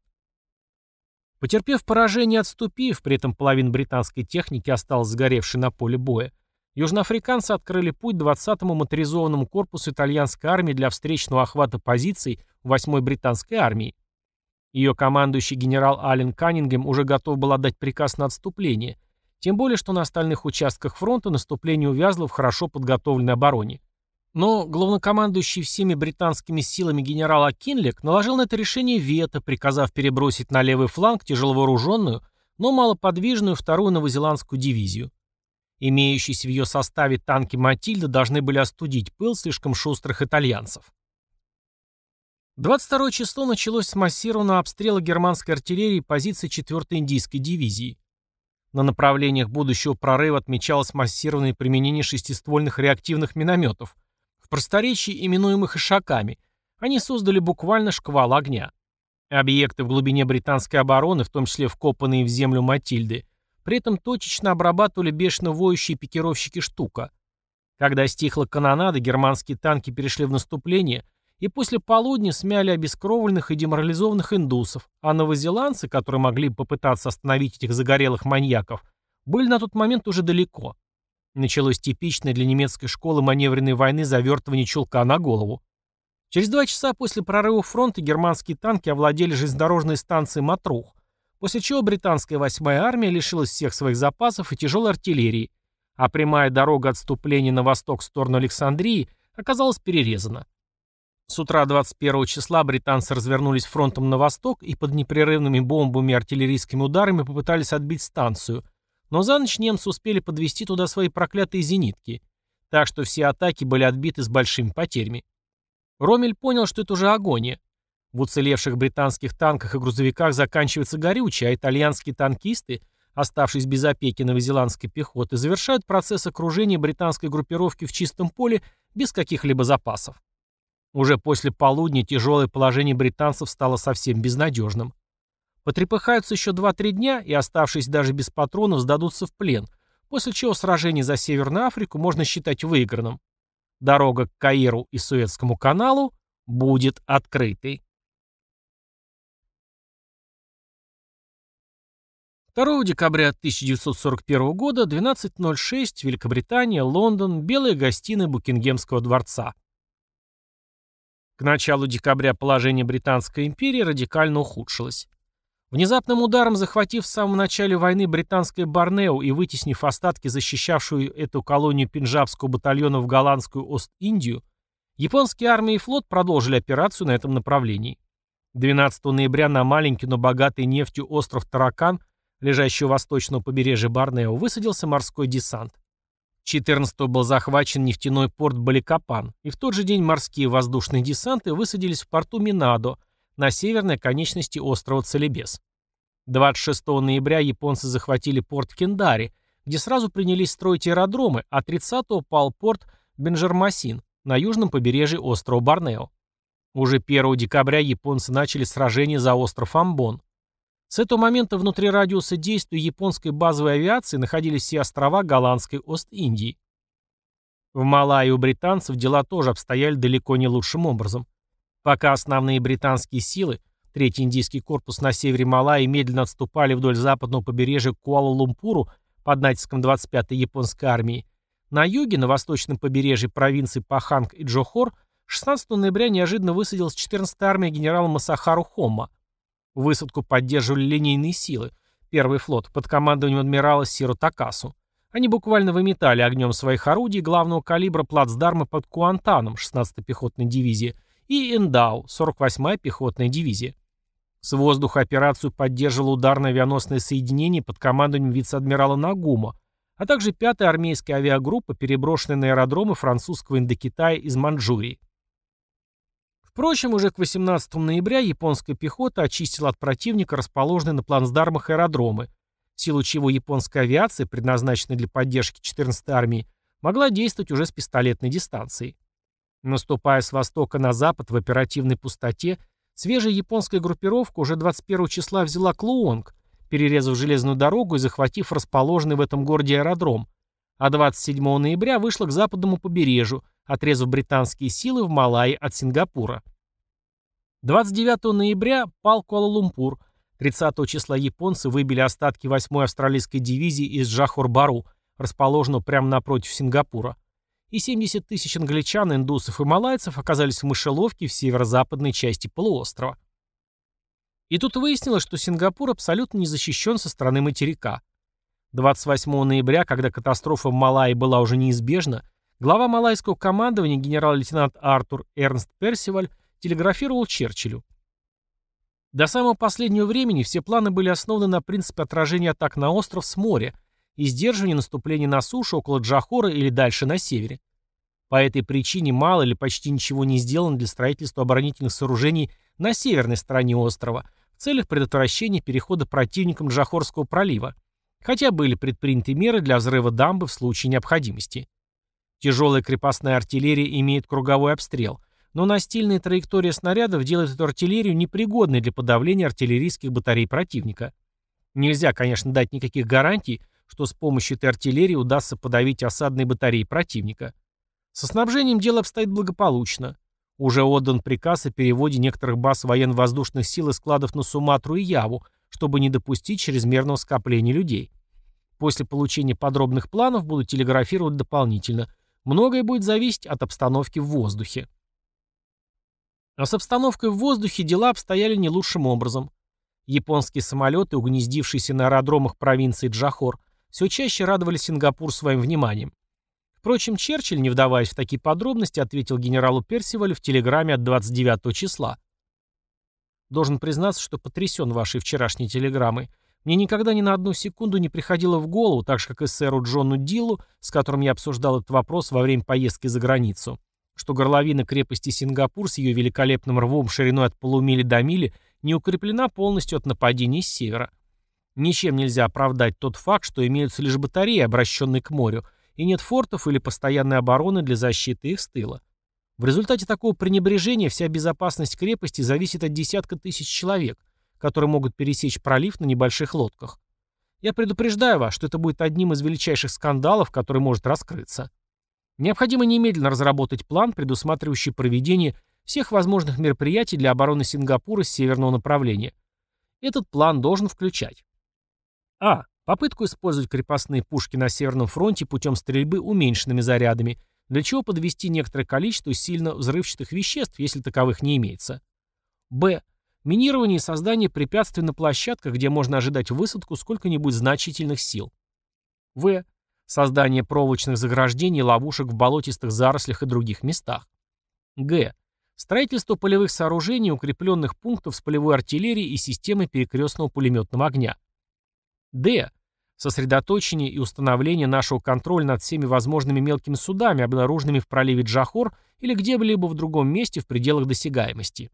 Потерпев поражение отступив, при этом половина британской техники осталась сгоревшей на поле боя, Южноафриканцы открыли путь 20-му моторизованному корпусу итальянской армии для встречного охвата позиций 8-й британской армии. Ее командующий генерал Ален Каннингем уже готов был отдать приказ на отступление, тем более, что на остальных участках фронта наступление увязло в хорошо подготовленной обороне. Но главнокомандующий всеми британскими силами генерал Акинлек наложил на это решение вето, приказав перебросить на левый фланг тяжеловооруженную, но малоподвижную вторую новозеландскую дивизию. Имеющиеся в ее составе танки «Матильда» должны были остудить пыл слишком шустрых итальянцев. 22 число началось с массированного обстрела германской артиллерии позиций 4-й индийской дивизии. На направлениях будущего прорыва отмечалось массированное применение шестиствольных реактивных минометов, в просторечии именуемых «ишаками». Они создали буквально шквал огня. Объекты в глубине британской обороны, в том числе вкопанные в землю Матильды, при этом точечно обрабатывали бешено воющие пикировщики «Штука». Когда стихла канонада, германские танки перешли в наступление и после полудня смяли обескровленных и деморализованных индусов, а новозеландцы, которые могли попытаться остановить этих загорелых маньяков, были на тот момент уже далеко. Началось типичное для немецкой школы маневренной войны завертывание чулка на голову. Через два часа после прорыва фронта германские танки овладели железнодорожной станцией Матрух, после чего британская 8-я армия лишилась всех своих запасов и тяжелой артиллерии, а прямая дорога отступления на восток в сторону Александрии оказалась перерезана. С утра 21 числа британцы развернулись фронтом на восток и под непрерывными бомбами и артиллерийскими ударами попытались отбить станцию, но за ночь немцы успели подвести туда свои проклятые зенитки, так что все атаки были отбиты с большими потерями. Ромель понял, что это уже агония. В уцелевших британских танках и грузовиках заканчивается горючее, а итальянские танкисты, оставшись без опеки новозеландской пехоты, завершают процесс окружения британской группировки в чистом поле без каких-либо запасов. Уже после полудня тяжелое положение британцев стало совсем безнадежным. Потрепыхаются еще 2-3 дня и, оставшись даже без патронов, сдадутся в плен, после чего сражение за Северную Африку можно считать выигранным. Дорога к Каиру и Суэцкому каналу будет открытой. 2 декабря 1941 года, 12.06, Великобритания, Лондон, белая гостиная Букингемского дворца. К началу декабря положение Британской империи радикально ухудшилось. Внезапным ударом захватив в самом начале войны британское Борнео и вытеснив остатки защищавшую эту колонию пенджабского батальона в голландскую Ост-Индию, японские армии и флот продолжили операцию на этом направлении. 12 ноября на маленький, но богатый нефтью остров Таракан, лежащий у восточного побережья Борнео, высадился морской десант. 14 был захвачен нефтяной порт Баликапан, и в тот же день морские воздушные десанты высадились в порту Минадо, на северной конечности острова Целебес. 26 ноября японцы захватили порт Кендари, где сразу принялись строить аэродромы, а 30-го пал порт Бенжермасин на южном побережье острова Борнео. Уже 1 декабря японцы начали сражение за остров Амбон. С этого момента внутри радиуса действия японской базовой авиации находились все острова голландской Ост-Индии. В Малайи у британцев дела тоже обстояли далеко не лучшим образом. Пока основные британские силы, Третий индийский корпус на севере Малайи медленно отступали вдоль западного побережья Куала-Лумпуру под натиском 25-й японской армии, на юге, на восточном побережье провинций Паханг и Джохор, 16 ноября неожиданно высадилась 14-я армия генерала Масахару Хомма. Высадку поддерживали линейные силы. Первый флот под командованием адмирала Сиру Такасу. Они буквально выметали огнем своих орудий главного калибра плацдарма под Куантаном 16-й пехотной дивизии и Эндау 48-я пехотная дивизия. С воздуха операцию поддерживало ударное авианосное соединение под командованием вице-адмирала Нагума, а также 5-я армейская авиагруппа, переброшенная на аэродромы французского Индокитая из Манчжурии. Впрочем, уже к 18 ноября японская пехота очистила от противника расположенные на плацдармах аэродромы, в силу чего японская авиация, предназначенная для поддержки 14-й армии, могла действовать уже с пистолетной дистанции. Наступая с востока на запад в оперативной пустоте, свежая японская группировка уже 21 числа взяла Клуонг, перерезав железную дорогу и захватив расположенный в этом городе аэродром, а 27 ноября вышла к западному побережью, отрезав британские силы в Малайи от Сингапура. 29 ноября пал Куала-Лумпур. 30 числа японцы выбили остатки 8-й австралийской дивизии из Джахор-Бару, расположенного прямо напротив Сингапура. И 70 тысяч англичан, индусов и малайцев оказались в мышеловке в северо-западной части полуострова. И тут выяснилось, что Сингапур абсолютно не защищен со стороны материка. 28 ноября, когда катастрофа в Малайи была уже неизбежна, Глава малайского командования генерал-лейтенант Артур Эрнст Персиваль телеграфировал Черчиллю. До самого последнего времени все планы были основаны на принципе отражения атак на остров с моря и сдерживания наступления на сушу около Джахора или дальше на севере. По этой причине мало или почти ничего не сделано для строительства оборонительных сооружений на северной стороне острова в целях предотвращения перехода противникам Джахорского пролива, хотя были предприняты меры для взрыва дамбы в случае необходимости. Тяжелая крепостная артиллерия имеет круговой обстрел, но настильная траектория снарядов делает эту артиллерию непригодной для подавления артиллерийских батарей противника. Нельзя, конечно, дать никаких гарантий, что с помощью этой артиллерии удастся подавить осадные батареи противника. Со снабжением дело обстоит благополучно. Уже отдан приказ о переводе некоторых баз военно-воздушных сил и складов на Суматру и Яву, чтобы не допустить чрезмерного скопления людей. После получения подробных планов буду телеграфировать дополнительно, Многое будет зависеть от обстановки в воздухе. А с обстановкой в воздухе дела обстояли не лучшим образом. Японские самолеты, угнездившиеся на аэродромах провинции Джахор, все чаще радовали Сингапур своим вниманием. Впрочем, Черчилль, не вдаваясь в такие подробности, ответил генералу Персивалю в телеграмме от 29 числа. «Должен признаться, что потрясен вашей вчерашней телеграммой. Мне никогда ни на одну секунду не приходило в голову, так же, как и сэру Джону Диллу, с которым я обсуждал этот вопрос во время поездки за границу, что горловина крепости Сингапур с ее великолепным рвом шириной от полумили до мили не укреплена полностью от нападений с севера. Ничем нельзя оправдать тот факт, что имеются лишь батареи, обращенные к морю, и нет фортов или постоянной обороны для защиты их с тыла. В результате такого пренебрежения вся безопасность крепости зависит от десятка тысяч человек, которые могут пересечь пролив на небольших лодках. Я предупреждаю вас, что это будет одним из величайших скандалов, который может раскрыться. Необходимо немедленно разработать план, предусматривающий проведение всех возможных мероприятий для обороны Сингапура с северного направления. Этот план должен включать А. Попытку использовать крепостные пушки на Северном фронте путем стрельбы уменьшенными зарядами, для чего подвести некоторое количество сильно взрывчатых веществ, если таковых не имеется. Б. Минирование и создание препятствий на площадках, где можно ожидать высадку сколько-нибудь значительных сил. В. Создание проволочных заграждений ловушек в болотистых зарослях и других местах. Г. Строительство полевых сооружений, укрепленных пунктов с полевой артиллерией и системой перекрестного пулеметного огня. Д. Сосредоточение и установление нашего контроля над всеми возможными мелкими судами, обнаруженными в проливе Джахор или где-либо в другом месте в пределах досягаемости.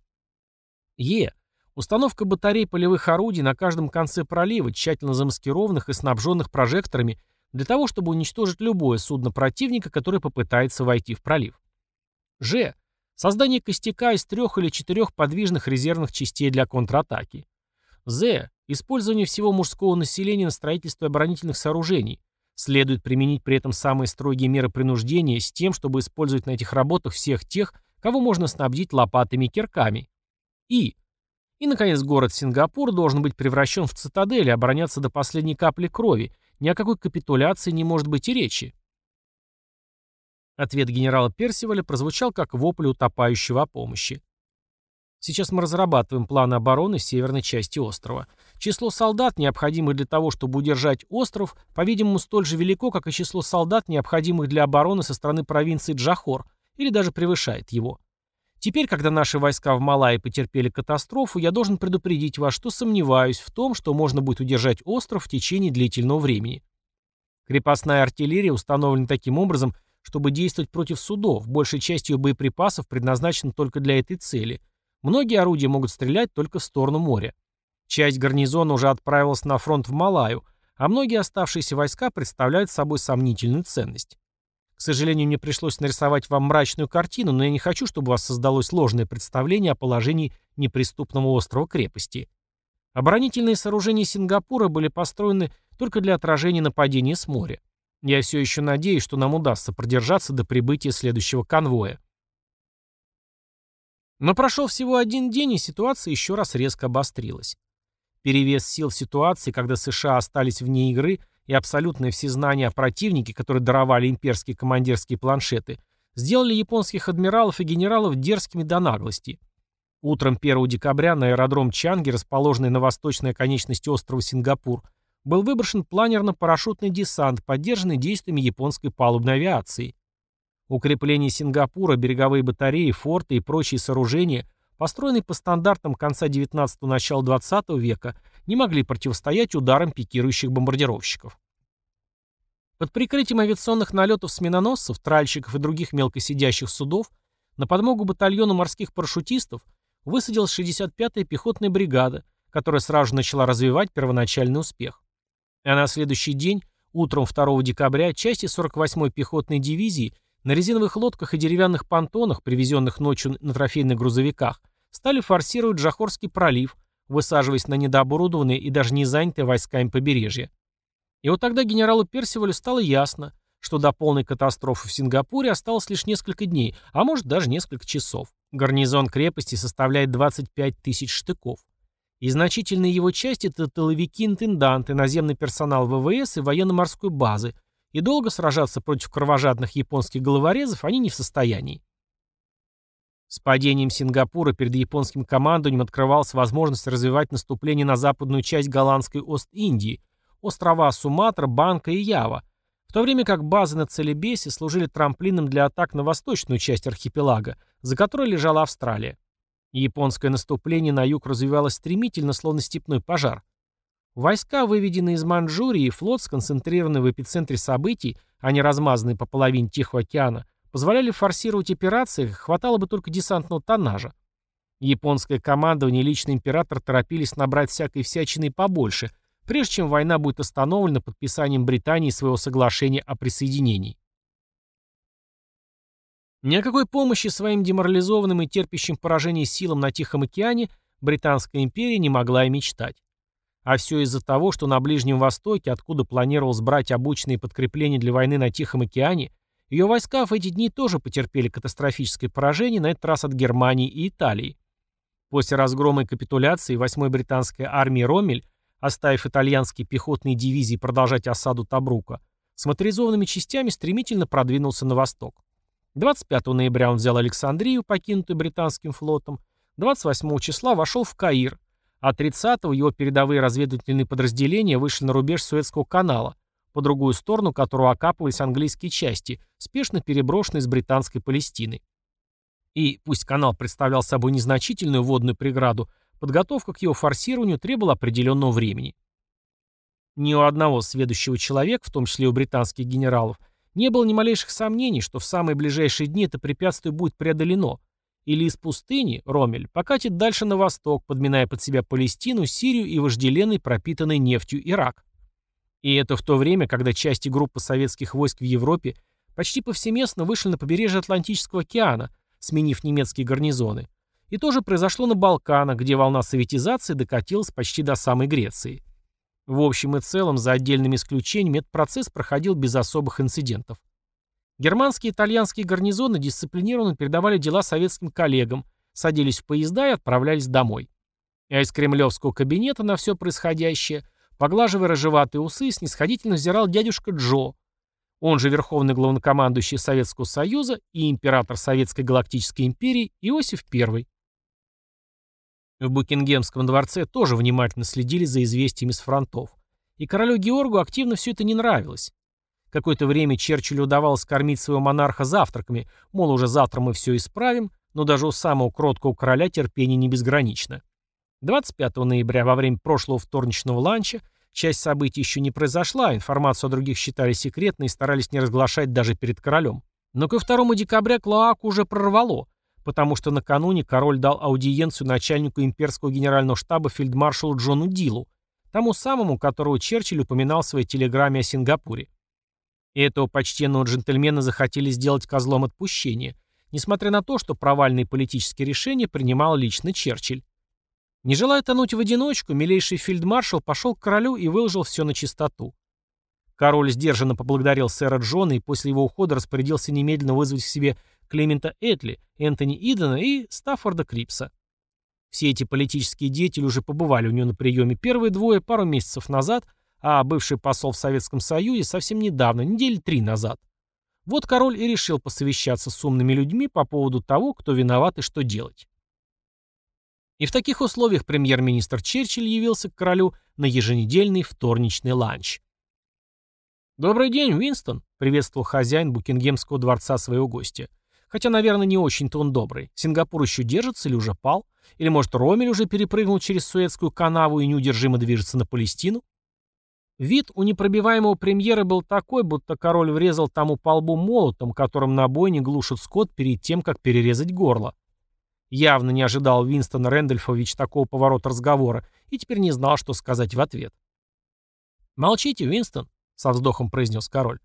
Е. Установка батарей полевых орудий на каждом конце пролива, тщательно замаскированных и снабженных прожекторами, для того, чтобы уничтожить любое судно противника, которое попытается войти в пролив. Ж. Создание костяка из трех или четырех подвижных резервных частей для контратаки. З. Использование всего мужского населения на строительство оборонительных сооружений. Следует применить при этом самые строгие меры принуждения с тем, чтобы использовать на этих работах всех тех, кого можно снабдить лопатами и кирками. И. И, наконец, город Сингапур должен быть превращен в цитадель и обороняться до последней капли крови. Ни о какой капитуляции не может быть и речи. Ответ генерала Персиваля прозвучал как вопль утопающего о помощи. Сейчас мы разрабатываем планы обороны северной части острова. Число солдат, необходимых для того, чтобы удержать остров, по-видимому, столь же велико, как и число солдат, необходимых для обороны со стороны провинции Джахор, или даже превышает его. Теперь, когда наши войска в Малайи потерпели катастрофу, я должен предупредить вас, что сомневаюсь в том, что можно будет удержать остров в течение длительного времени. Крепостная артиллерия установлена таким образом, чтобы действовать против судов, большая часть ее боеприпасов предназначена только для этой цели. Многие орудия могут стрелять только в сторону моря. Часть гарнизона уже отправилась на фронт в Малайю, а многие оставшиеся войска представляют собой сомнительную ценность. Сожалению, мне пришлось нарисовать вам мрачную картину, но я не хочу, чтобы у вас создалось ложное представление о положении неприступного острова-крепости. Оборонительные сооружения Сингапура были построены только для отражения нападения с моря. Я все еще надеюсь, что нам удастся продержаться до прибытия следующего конвоя. Но прошел всего один день, и ситуация еще раз резко обострилась. Перевес сил в ситуации, когда США остались вне игры – и абсолютное всезнание о противнике, которые даровали имперские командирские планшеты, сделали японских адмиралов и генералов дерзкими до наглости. Утром 1 декабря на аэродром Чанги, расположенный на восточной оконечности острова Сингапур, был выброшен планерно-парашютный десант, поддержанный действиями японской палубной авиации. Укрепления Сингапура, береговые батареи, форты и прочие сооружения, построенные по стандартам конца 19-го начала 20 века, не могли противостоять ударам пикирующих бомбардировщиков. Под прикрытием авиационных налетов с миноносцев, тральщиков и других мелкосидящих судов на подмогу батальону морских парашютистов высадилась 65-я пехотная бригада, которая сразу начала развивать первоначальный успех. А на следующий день, утром 2 декабря, части 48-й пехотной дивизии на резиновых лодках и деревянных понтонах, привезенных ночью на трофейных грузовиках, стали форсировать Джахорский пролив, высаживаясь на недооборудованные и даже не занятые войсками побережья. И вот тогда генералу Персивалю стало ясно, что до полной катастрофы в Сингапуре осталось лишь несколько дней, а может даже несколько часов. Гарнизон крепости составляет 25 тысяч штыков. И значительная его часть – это тыловики-интенданты, наземный персонал ВВС и военно-морской базы, и долго сражаться против кровожадных японских головорезов они не в состоянии. С падением Сингапура перед японским командованием открывалась возможность развивать наступление на западную часть голландской Ост-Индии, острова Суматра, Банка и Ява, в то время как базы на Целебесе служили трамплином для атак на восточную часть архипелага, за которой лежала Австралия. Японское наступление на юг развивалось стремительно, словно степной пожар. Войска, выведенные из Манчжурии, и флот, сконцентрированный в эпицентре событий, а не размазанный по половине Тихого океана, позволяли форсировать операции, хватало бы только десантного тоннажа. Японское командование и личный император торопились набрать всякой всячины побольше, прежде чем война будет остановлена подписанием Британии своего соглашения о присоединении. Ни о какой помощи своим деморализованным и терпящим поражение силам на Тихом океане Британская империя не могла и мечтать. А все из-за того, что на Ближнем Востоке, откуда планировал сбрать обученные подкрепления для войны на Тихом океане, ее войска в эти дни тоже потерпели катастрофическое поражение, на этот раз от Германии и Италии. После разгрома и капитуляции 8-й британской армии Роммель, оставив итальянские пехотные дивизии продолжать осаду Табрука, с моторизованными частями стремительно продвинулся на восток. 25 ноября он взял Александрию, покинутую британским флотом, 28 числа вошел в Каир, а 30-го его передовые разведывательные подразделения вышли на рубеж Суэцкого канала, по другую сторону которого окапывались английские части, спешно переброшенные из британской Палестины. И пусть канал представлял собой незначительную водную преграду, подготовка к его форсированию требовала определенного времени. Ни у одного следующего человека, в том числе у британских генералов, не было ни малейших сомнений, что в самые ближайшие дни это препятствие будет преодолено – или из пустыни, Ромель, покатит дальше на восток, подминая под себя Палестину, Сирию и вожделенный, пропитанный нефтью Ирак. И это в то время, когда части группы советских войск в Европе почти повсеместно вышли на побережье Атлантического океана, сменив немецкие гарнизоны. И тоже произошло на Балканах, где волна советизации докатилась почти до самой Греции. В общем и целом, за отдельными исключениями, этот процесс проходил без особых инцидентов. Германские и итальянские гарнизоны дисциплинированно передавали дела советским коллегам, садились в поезда и отправлялись домой. А из кремлевского кабинета на все происходящее, поглаживая рыжеватые усы, снисходительно взирал дядюшка Джо, он же верховный главнокомандующий Советского Союза и император Советской Галактической империи Иосиф I. В Букингемском дворце тоже внимательно следили за известиями с фронтов. И королю Георгу активно все это не нравилось. Какое-то время Черчиллю удавалось кормить своего монарха завтраками, мол, уже завтра мы все исправим, но даже у самого кроткого короля терпение не безгранично. 25 ноября во время прошлого вторничного ланча часть событий еще не произошла, информацию о других считали секретной и старались не разглашать даже перед королем. Но ко 2 декабря Клоаку уже прорвало, потому что накануне король дал аудиенцию начальнику имперского генерального штаба фельдмаршалу Джону Дилу, тому самому, которого Черчилль упоминал в своей телеграмме о Сингапуре. И этого почтенного джентльмена захотели сделать козлом отпущения, несмотря на то, что провальные политические решения принимал лично Черчилль. Не желая тонуть в одиночку, милейший фельдмаршал пошел к королю и выложил все на чистоту. Король сдержанно поблагодарил сэра Джона и после его ухода распорядился немедленно вызвать к себе Клемента Этли, Энтони Идена и Стаффорда Крипса. Все эти политические деятели уже побывали у него на приеме первые двое пару месяцев назад – а бывший посол в Советском Союзе совсем недавно, недели три назад. Вот король и решил посовещаться с умными людьми по поводу того, кто виноват и что делать. И в таких условиях премьер-министр Черчилль явился к королю на еженедельный вторничный ланч. «Добрый день, Уинстон», — приветствовал хозяин Букингемского дворца своего гостя. Хотя, наверное, не очень-то он добрый. Сингапур еще держится или уже пал? Или, может, Ромель уже перепрыгнул через Суэцкую канаву и неудержимо движется на Палестину? Вид у непробиваемого премьера был такой, будто король врезал тому по лбу молотом, которым на бойне глушит скот перед тем, как перерезать горло. Явно не ожидал Винстон Рэндольфович такого поворота разговора и теперь не знал, что сказать в ответ. «Молчите, Винстон», — со вздохом произнес король.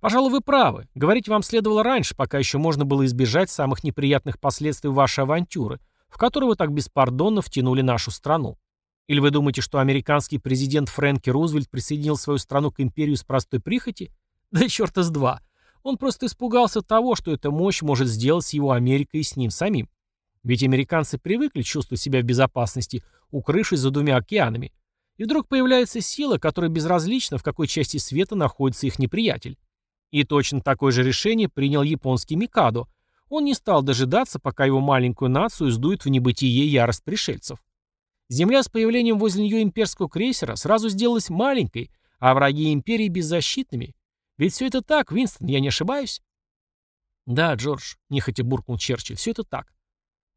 «Пожалуй, вы правы. Говорить вам следовало раньше, пока еще можно было избежать самых неприятных последствий вашей авантюры, в которую вы так беспардонно втянули нашу страну. Или вы думаете, что американский президент Фрэнки Рузвельт присоединил свою страну к империю с простой прихоти? Да черта с два. Он просто испугался того, что эта мощь может сделать с его Америкой и с ним самим. Ведь американцы привыкли чувствовать себя в безопасности, укрывшись за двумя океанами. И вдруг появляется сила, которая безразлична, в какой части света находится их неприятель. И точно такое же решение принял японский Микадо. он не стал дожидаться, пока его маленькую нацию сдует в небытие ярость пришельцев. Земля с появлением возле нее имперского крейсера сразу сделалась маленькой, а враги империи беззащитными. Ведь все это так, Винстон, я не ошибаюсь? Да, Джордж, нехотя буркнул Черчилль, все это так.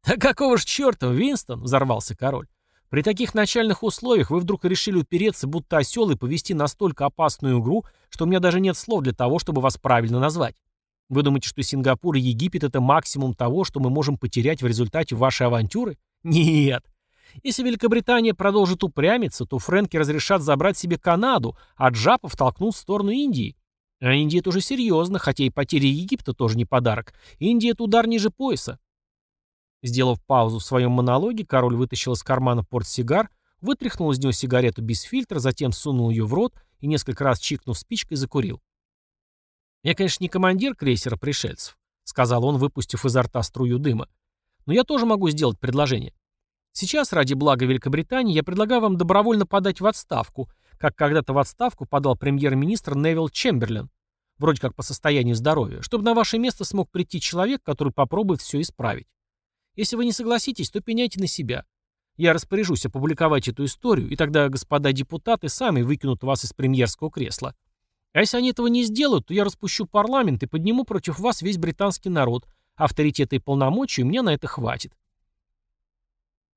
Да какого ж черта, Винстон, взорвался король. При таких начальных условиях вы вдруг решили упереться, будто осел, и повести настолько опасную игру, что у меня даже нет слов для того, чтобы вас правильно назвать. Вы думаете, что Сингапур и Египет — это максимум того, что мы можем потерять в результате вашей авантюры? Нет. Если Великобритания продолжит упрямиться, то Фрэнки разрешат забрать себе Канаду, а Джапов толкнут в сторону Индии. А Индия — это уже серьезно, хотя и потеря Египта тоже не подарок. Индия — это удар ниже пояса. Сделав паузу в своем монологе, король вытащил из кармана портсигар, вытряхнул из него сигарету без фильтра, затем сунул ее в рот и, несколько раз чикнув спичкой, закурил. «Я, конечно, не командир крейсера пришельцев», — сказал он, выпустив изо рта струю дыма. «Но я тоже могу сделать предложение. Сейчас, ради блага Великобритании, я предлагаю вам добровольно подать в отставку, как когда-то в отставку подал премьер-министр Невил Чемберлен, вроде как по состоянию здоровья, чтобы на ваше место смог прийти человек, который попробует все исправить. Если вы не согласитесь, то пеняйте на себя. Я распоряжусь опубликовать эту историю, и тогда господа депутаты сами выкинут вас из премьерского кресла. А если они этого не сделают, то я распущу парламент и подниму против вас весь британский народ. Авторитета и полномочий меня на это хватит.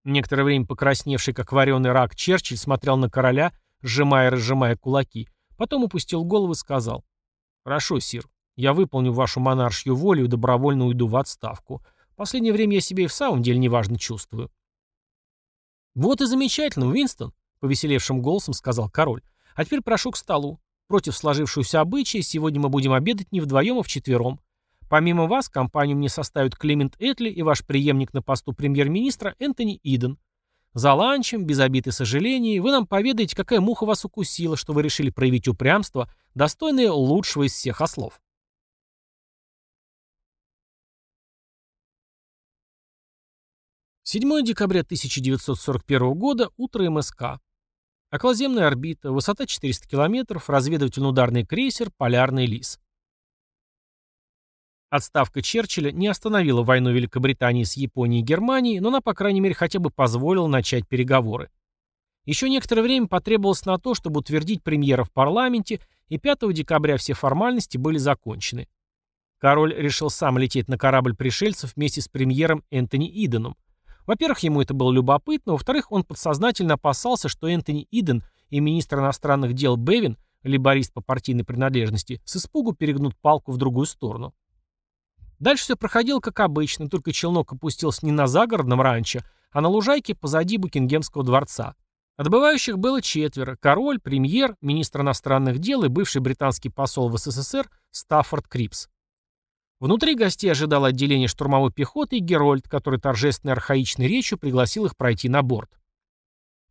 Некоторое время покрасневший, как вареный рак, Черчилль смотрел на короля, сжимая и разжимая кулаки. Потом упустил голову и сказал. «Хорошо, сир. Я выполню вашу монаршью волю и добровольно уйду в отставку. Последнее время я себя и в самом деле неважно чувствую. «Вот и замечательно, Уинстон», — повеселевшим голосом сказал король. «А теперь прошу к столу. Против сложившегося обычая сегодня мы будем обедать не вдвоем, а вчетвером. Помимо вас, компанию мне составят Клемент Этли и ваш преемник на посту премьер-министра Энтони Иден. За ланчем, без обид и сожалений, вы нам поведаете, какая муха вас укусила, что вы решили проявить упрямство, достойное лучшего из всех ослов. 7 декабря 1941 года, утро МСК. Околоземная орбита, высота 400 км, разведывательно-ударный крейсер «Полярный лис». Отставка Черчилля не остановила войну Великобритании с Японией и Германией, но она, по крайней мере, хотя бы позволила начать переговоры. Еще некоторое время потребовалось на то, чтобы утвердить премьера в парламенте, и 5 декабря все формальности были закончены. Король решил сам лететь на корабль пришельцев вместе с премьером Энтони Иденом. Во-первых, ему это было любопытно, во-вторых, он подсознательно опасался, что Энтони Иден и министр иностранных дел Бевин, либорист по партийной принадлежности, с испугу перегнут палку в другую сторону. Дальше все проходило как обычно, только челнок опустился не на загородном ранчо, а на лужайке позади Букингемского дворца. Отбывающих было четверо – король, премьер, министр иностранных дел и бывший британский посол в СССР Стаффорд Крипс. Внутри гостей ожидал отделение штурмовой пехоты и Герольд, который торжественной архаичной речью пригласил их пройти на борт.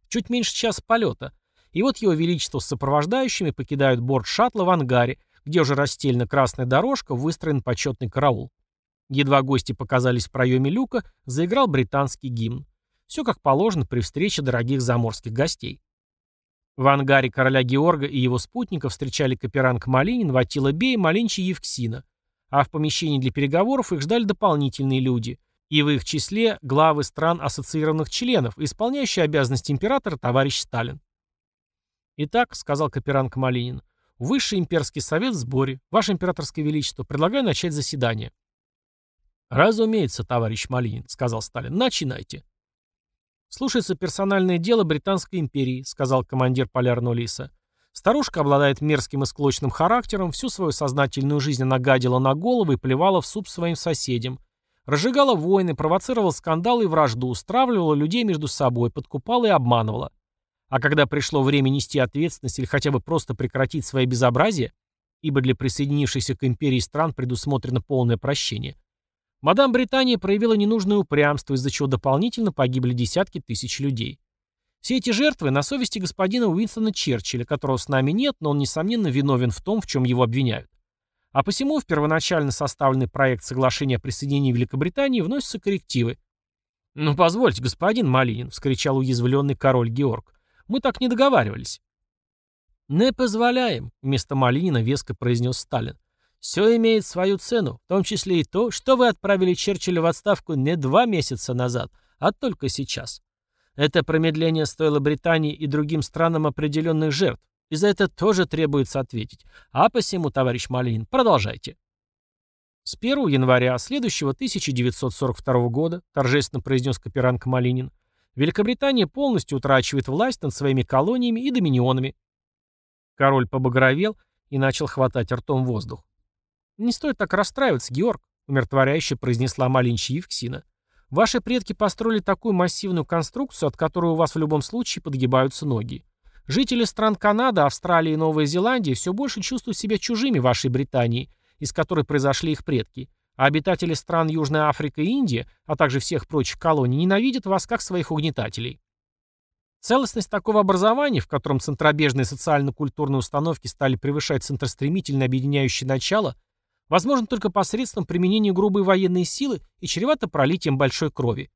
Чуть меньше часа полета, и вот его величество с сопровождающими покидают борт шаттла в ангаре, где уже расстелена красная дорожка, выстроен почетный караул. Едва гости показались в проеме люка, заиграл британский гимн. Все как положено при встрече дорогих заморских гостей. В ангаре короля Георга и его спутников встречали Каперанг Малинин, Ватила Бей и Малинчи Евксина – а в помещении для переговоров их ждали дополнительные люди, и в их числе главы стран ассоциированных членов, исполняющие обязанности императора товарищ Сталин. «Итак», — сказал Каперанг Малинин, — «Высший имперский совет в сборе. Ваше императорское величество, предлагаю начать заседание». «Разумеется, товарищ Малинин», — сказал Сталин, — «начинайте». «Слушается персональное дело Британской империи», — сказал командир Полярного лиса. Старушка обладает мерзким и склочным характером, всю свою сознательную жизнь она гадила на голову и плевала в суп своим соседям. Разжигала войны, провоцировала скандалы и вражду, стравливала людей между собой, подкупала и обманывала. А когда пришло время нести ответственность или хотя бы просто прекратить свои безобразия, ибо для присоединившихся к империи стран предусмотрено полное прощение, мадам Британия проявила ненужное упрямство, из-за чего дополнительно погибли десятки тысяч людей. Все эти жертвы на совести господина Уинстона Черчилля, которого с нами нет, но он, несомненно, виновен в том, в чем его обвиняют. А посему в первоначально составленный проект соглашения о присоединении Великобритании вносятся коррективы. «Ну, позвольте, господин Малинин», — вскричал уязвленный король Георг. «Мы так не договаривались». «Не позволяем», — вместо Малинина веско произнес Сталин. Все имеет свою цену, в том числе и то, что вы отправили Черчилля в отставку не два месяца назад, а только сейчас. Это промедление стоило Британии и другим странам определенных жертв, и за это тоже требуется ответить. А посему, товарищ Малинин, продолжайте. С 1 января следующего 1942 года, торжественно произнес Каперанг Малинин, Великобритания полностью утрачивает власть над своими колониями и доминионами. Король побагровел и начал хватать ртом воздух. «Не стоит так расстраиваться, Георг», — умиротворяюще произнесла Малинча Евксина. «Ваши предки построили такую массивную конструкцию, от которой у вас в любом случае подгибаются ноги. Жители стран Канады, Австралии и Новой Зеландии все больше чувствуют себя чужими вашей Британии, из которой произошли их предки, а обитатели стран Южной Африки и Индии, а также всех прочих колоний, ненавидят вас как своих угнетателей. Целостность такого образования, в котором центробежные социально-культурные установки стали превышать центростремительно объединяющее начало, возможно только посредством применения грубой военной силы и чревато пролитием большой крови.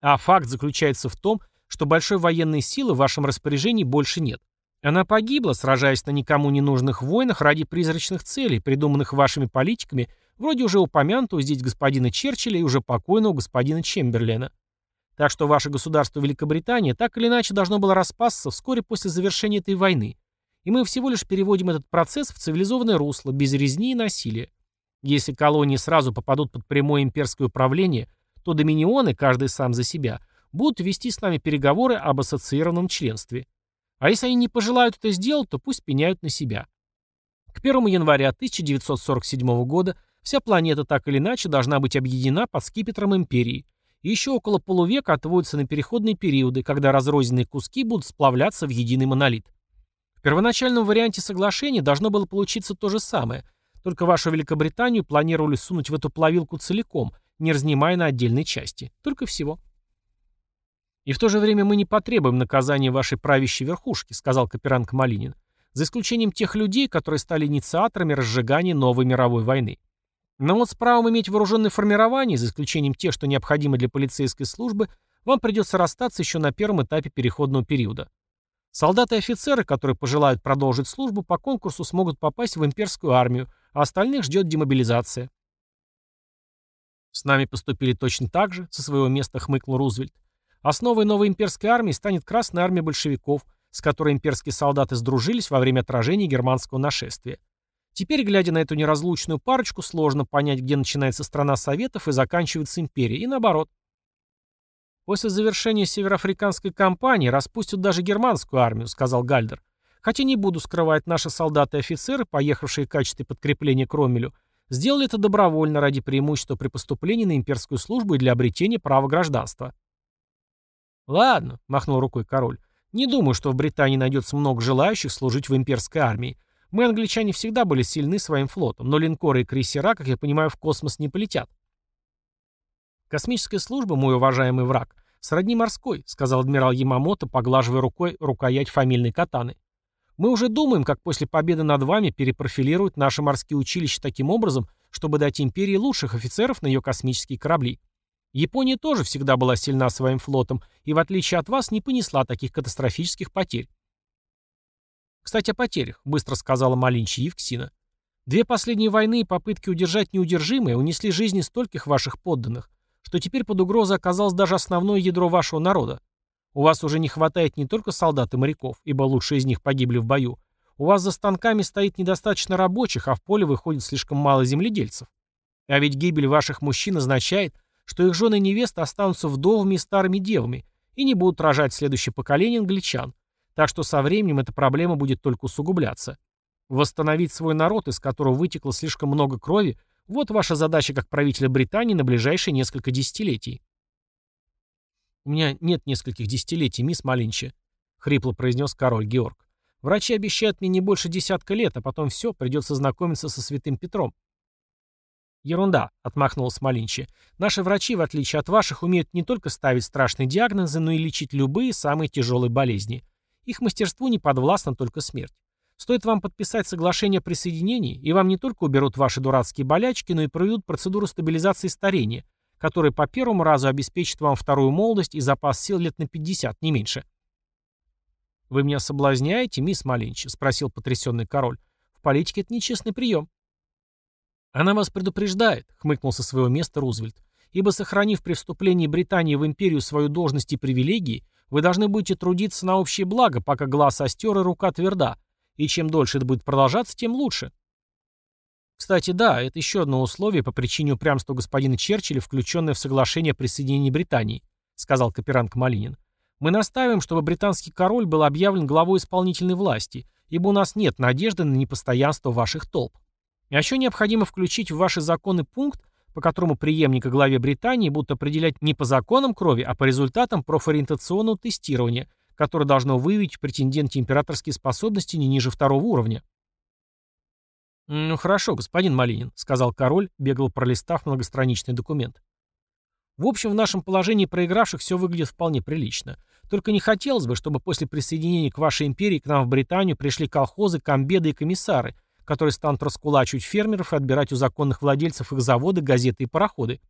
А факт заключается в том, что большой военной силы в вашем распоряжении больше нет. Она погибла, сражаясь на никому не нужных войнах ради призрачных целей, придуманных вашими политиками, вроде уже упомянутого здесь господина Черчилля и уже покойного господина Чемберлена. Так что ваше государство Великобритания так или иначе должно было распасться вскоре после завершения этой войны. И мы всего лишь переводим этот процесс в цивилизованное русло, без резни и насилия. Если колонии сразу попадут под прямое имперское управление, то доминионы, каждый сам за себя, будут вести с нами переговоры об ассоциированном членстве. А если они не пожелают это сделать, то пусть пеняют на себя. К 1 января 1947 года вся планета так или иначе должна быть объединена под скипетром империи. И еще около полувека отводятся на переходные периоды, когда разрозненные куски будут сплавляться в единый монолит. В первоначальном варианте соглашения должно было получиться то же самое – только вашу Великобританию планировали сунуть в эту плавилку целиком, не разнимая на отдельные части. Только всего. «И в то же время мы не потребуем наказания вашей правящей верхушки», сказал Каперанг Малинин, за исключением тех людей, которые стали инициаторами разжигания новой мировой войны. Но вот с правом иметь вооруженное формирование, за исключением тех, что необходимо для полицейской службы, вам придется расстаться еще на первом этапе переходного периода. Солдаты и офицеры, которые пожелают продолжить службу, по конкурсу смогут попасть в имперскую армию, а остальных ждет демобилизация. С нами поступили точно так же, со своего места хмыкнул Рузвельт. Основой новой имперской армии станет Красная армия большевиков, с которой имперские солдаты сдружились во время отражения германского нашествия. Теперь, глядя на эту неразлучную парочку, сложно понять, где начинается страна Советов и заканчивается империя, и наоборот. После завершения североафриканской кампании распустят даже германскую армию, сказал Гальдер. Хотя не буду скрывать, наши солдаты и офицеры, поехавшие в качестве подкрепления к Ромелю, сделали это добровольно ради преимущества при поступлении на имперскую службу и для обретения права гражданства. «Ладно», — махнул рукой король, — «не думаю, что в Британии найдется много желающих служить в имперской армии. Мы, англичане, всегда были сильны своим флотом, но линкоры и крейсера, как я понимаю, в космос не полетят». «Космическая служба, мой уважаемый враг, сродни морской», — сказал адмирал Ямамото, поглаживая рукой рукоять фамильной катаны. Мы уже думаем, как после победы над вами перепрофилировать наши морские училища таким образом, чтобы дать империи лучших офицеров на ее космические корабли. Япония тоже всегда была сильна своим флотом и, в отличие от вас, не понесла таких катастрофических потерь. «Кстати, о потерях», — быстро сказала Малинчи Евксина. «Две последние войны и попытки удержать неудержимое унесли жизни стольких ваших подданных, что теперь под угрозой оказалось даже основное ядро вашего народа. У вас уже не хватает не только солдат и моряков, ибо лучшие из них погибли в бою. У вас за станками стоит недостаточно рабочих, а в поле выходит слишком мало земледельцев. А ведь гибель ваших мужчин означает, что их жены и невесты останутся вдовами и старыми девами и не будут рожать следующее поколение англичан. Так что со временем эта проблема будет только усугубляться. Восстановить свой народ, из которого вытекло слишком много крови, вот ваша задача как правителя Британии на ближайшие несколько десятилетий. «У меня нет нескольких десятилетий, мисс Малинчи», — хрипло произнес король Георг. «Врачи обещают мне не больше десятка лет, а потом все, придется знакомиться со святым Петром». «Ерунда», — отмахнулся Малинчи. «Наши врачи, в отличие от ваших, умеют не только ставить страшные диагнозы, но и лечить любые самые тяжелые болезни. Их мастерству не подвластна только смерть. Стоит вам подписать соглашение о присоединении, и вам не только уберут ваши дурацкие болячки, но и проведут процедуру стабилизации старения, который по первому разу обеспечит вам вторую молодость и запас сил лет на 50, не меньше. «Вы меня соблазняете, мисс Малинчи?» — спросил потрясенный король. «В политике это нечестный прием». «Она вас предупреждает», — хмыкнул со своего места Рузвельт, «ибо, сохранив при вступлении Британии в империю свою должность и привилегии, вы должны будете трудиться на общее благо, пока глаз остер и рука тверда, и чем дольше это будет продолжаться, тем лучше». Кстати, да, это еще одно условие по причине упрямства господина Черчилля, включенное в соглашение о присоединении Британии, сказал Каперанг Малинин. Мы настаиваем, чтобы британский король был объявлен главой исполнительной власти, ибо у нас нет надежды на непостоянство ваших толп. А еще необходимо включить в ваши законы пункт, по которому преемника главе Британии будут определять не по законам крови, а по результатам профориентационного тестирования, которое должно выявить претенденте императорские способности не ниже второго уровня. «Ну хорошо, господин Малинин», — сказал король, бегал пролистав многостраничный документ. «В общем, в нашем положении проигравших все выглядит вполне прилично. Только не хотелось бы, чтобы после присоединения к вашей империи к нам в Британию пришли колхозы, комбеды и комиссары, которые станут раскулачивать фермеров и отбирать у законных владельцев их заводы, газеты и пароходы.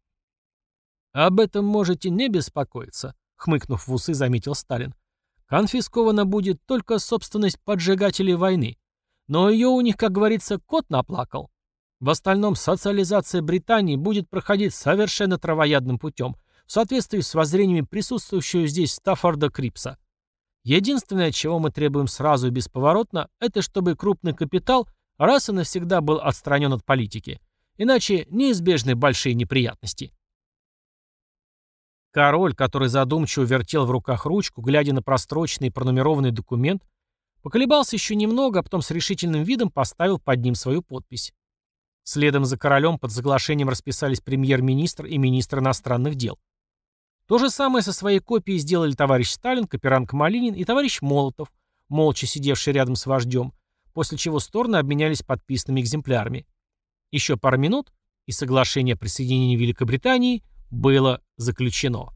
«Об этом можете не беспокоиться», — хмыкнув в усы, заметил Сталин. «Конфискована будет только собственность поджигателей войны. Но ее у них, как говорится, кот наплакал. В остальном социализация Британии будет проходить совершенно травоядным путем, в соответствии с воззрениями присутствующего здесь Стаффорда Крипса. Единственное, чего мы требуем сразу и бесповоротно, это чтобы крупный капитал раз и навсегда был отстранен от политики. Иначе неизбежны большие неприятности. Король, который задумчиво вертел в руках ручку, глядя на простроченный и пронумерованный документ, поколебался еще немного, а потом с решительным видом поставил под ним свою подпись. Следом за королем под соглашением расписались премьер-министр и министр иностранных дел. То же самое со своей копией сделали товарищ Сталин, Каперанг Малинин и товарищ Молотов, молча сидевший рядом с вождем, после чего стороны обменялись подписанными экземплярами. Еще пару минут, и соглашение о присоединении Великобритании было заключено.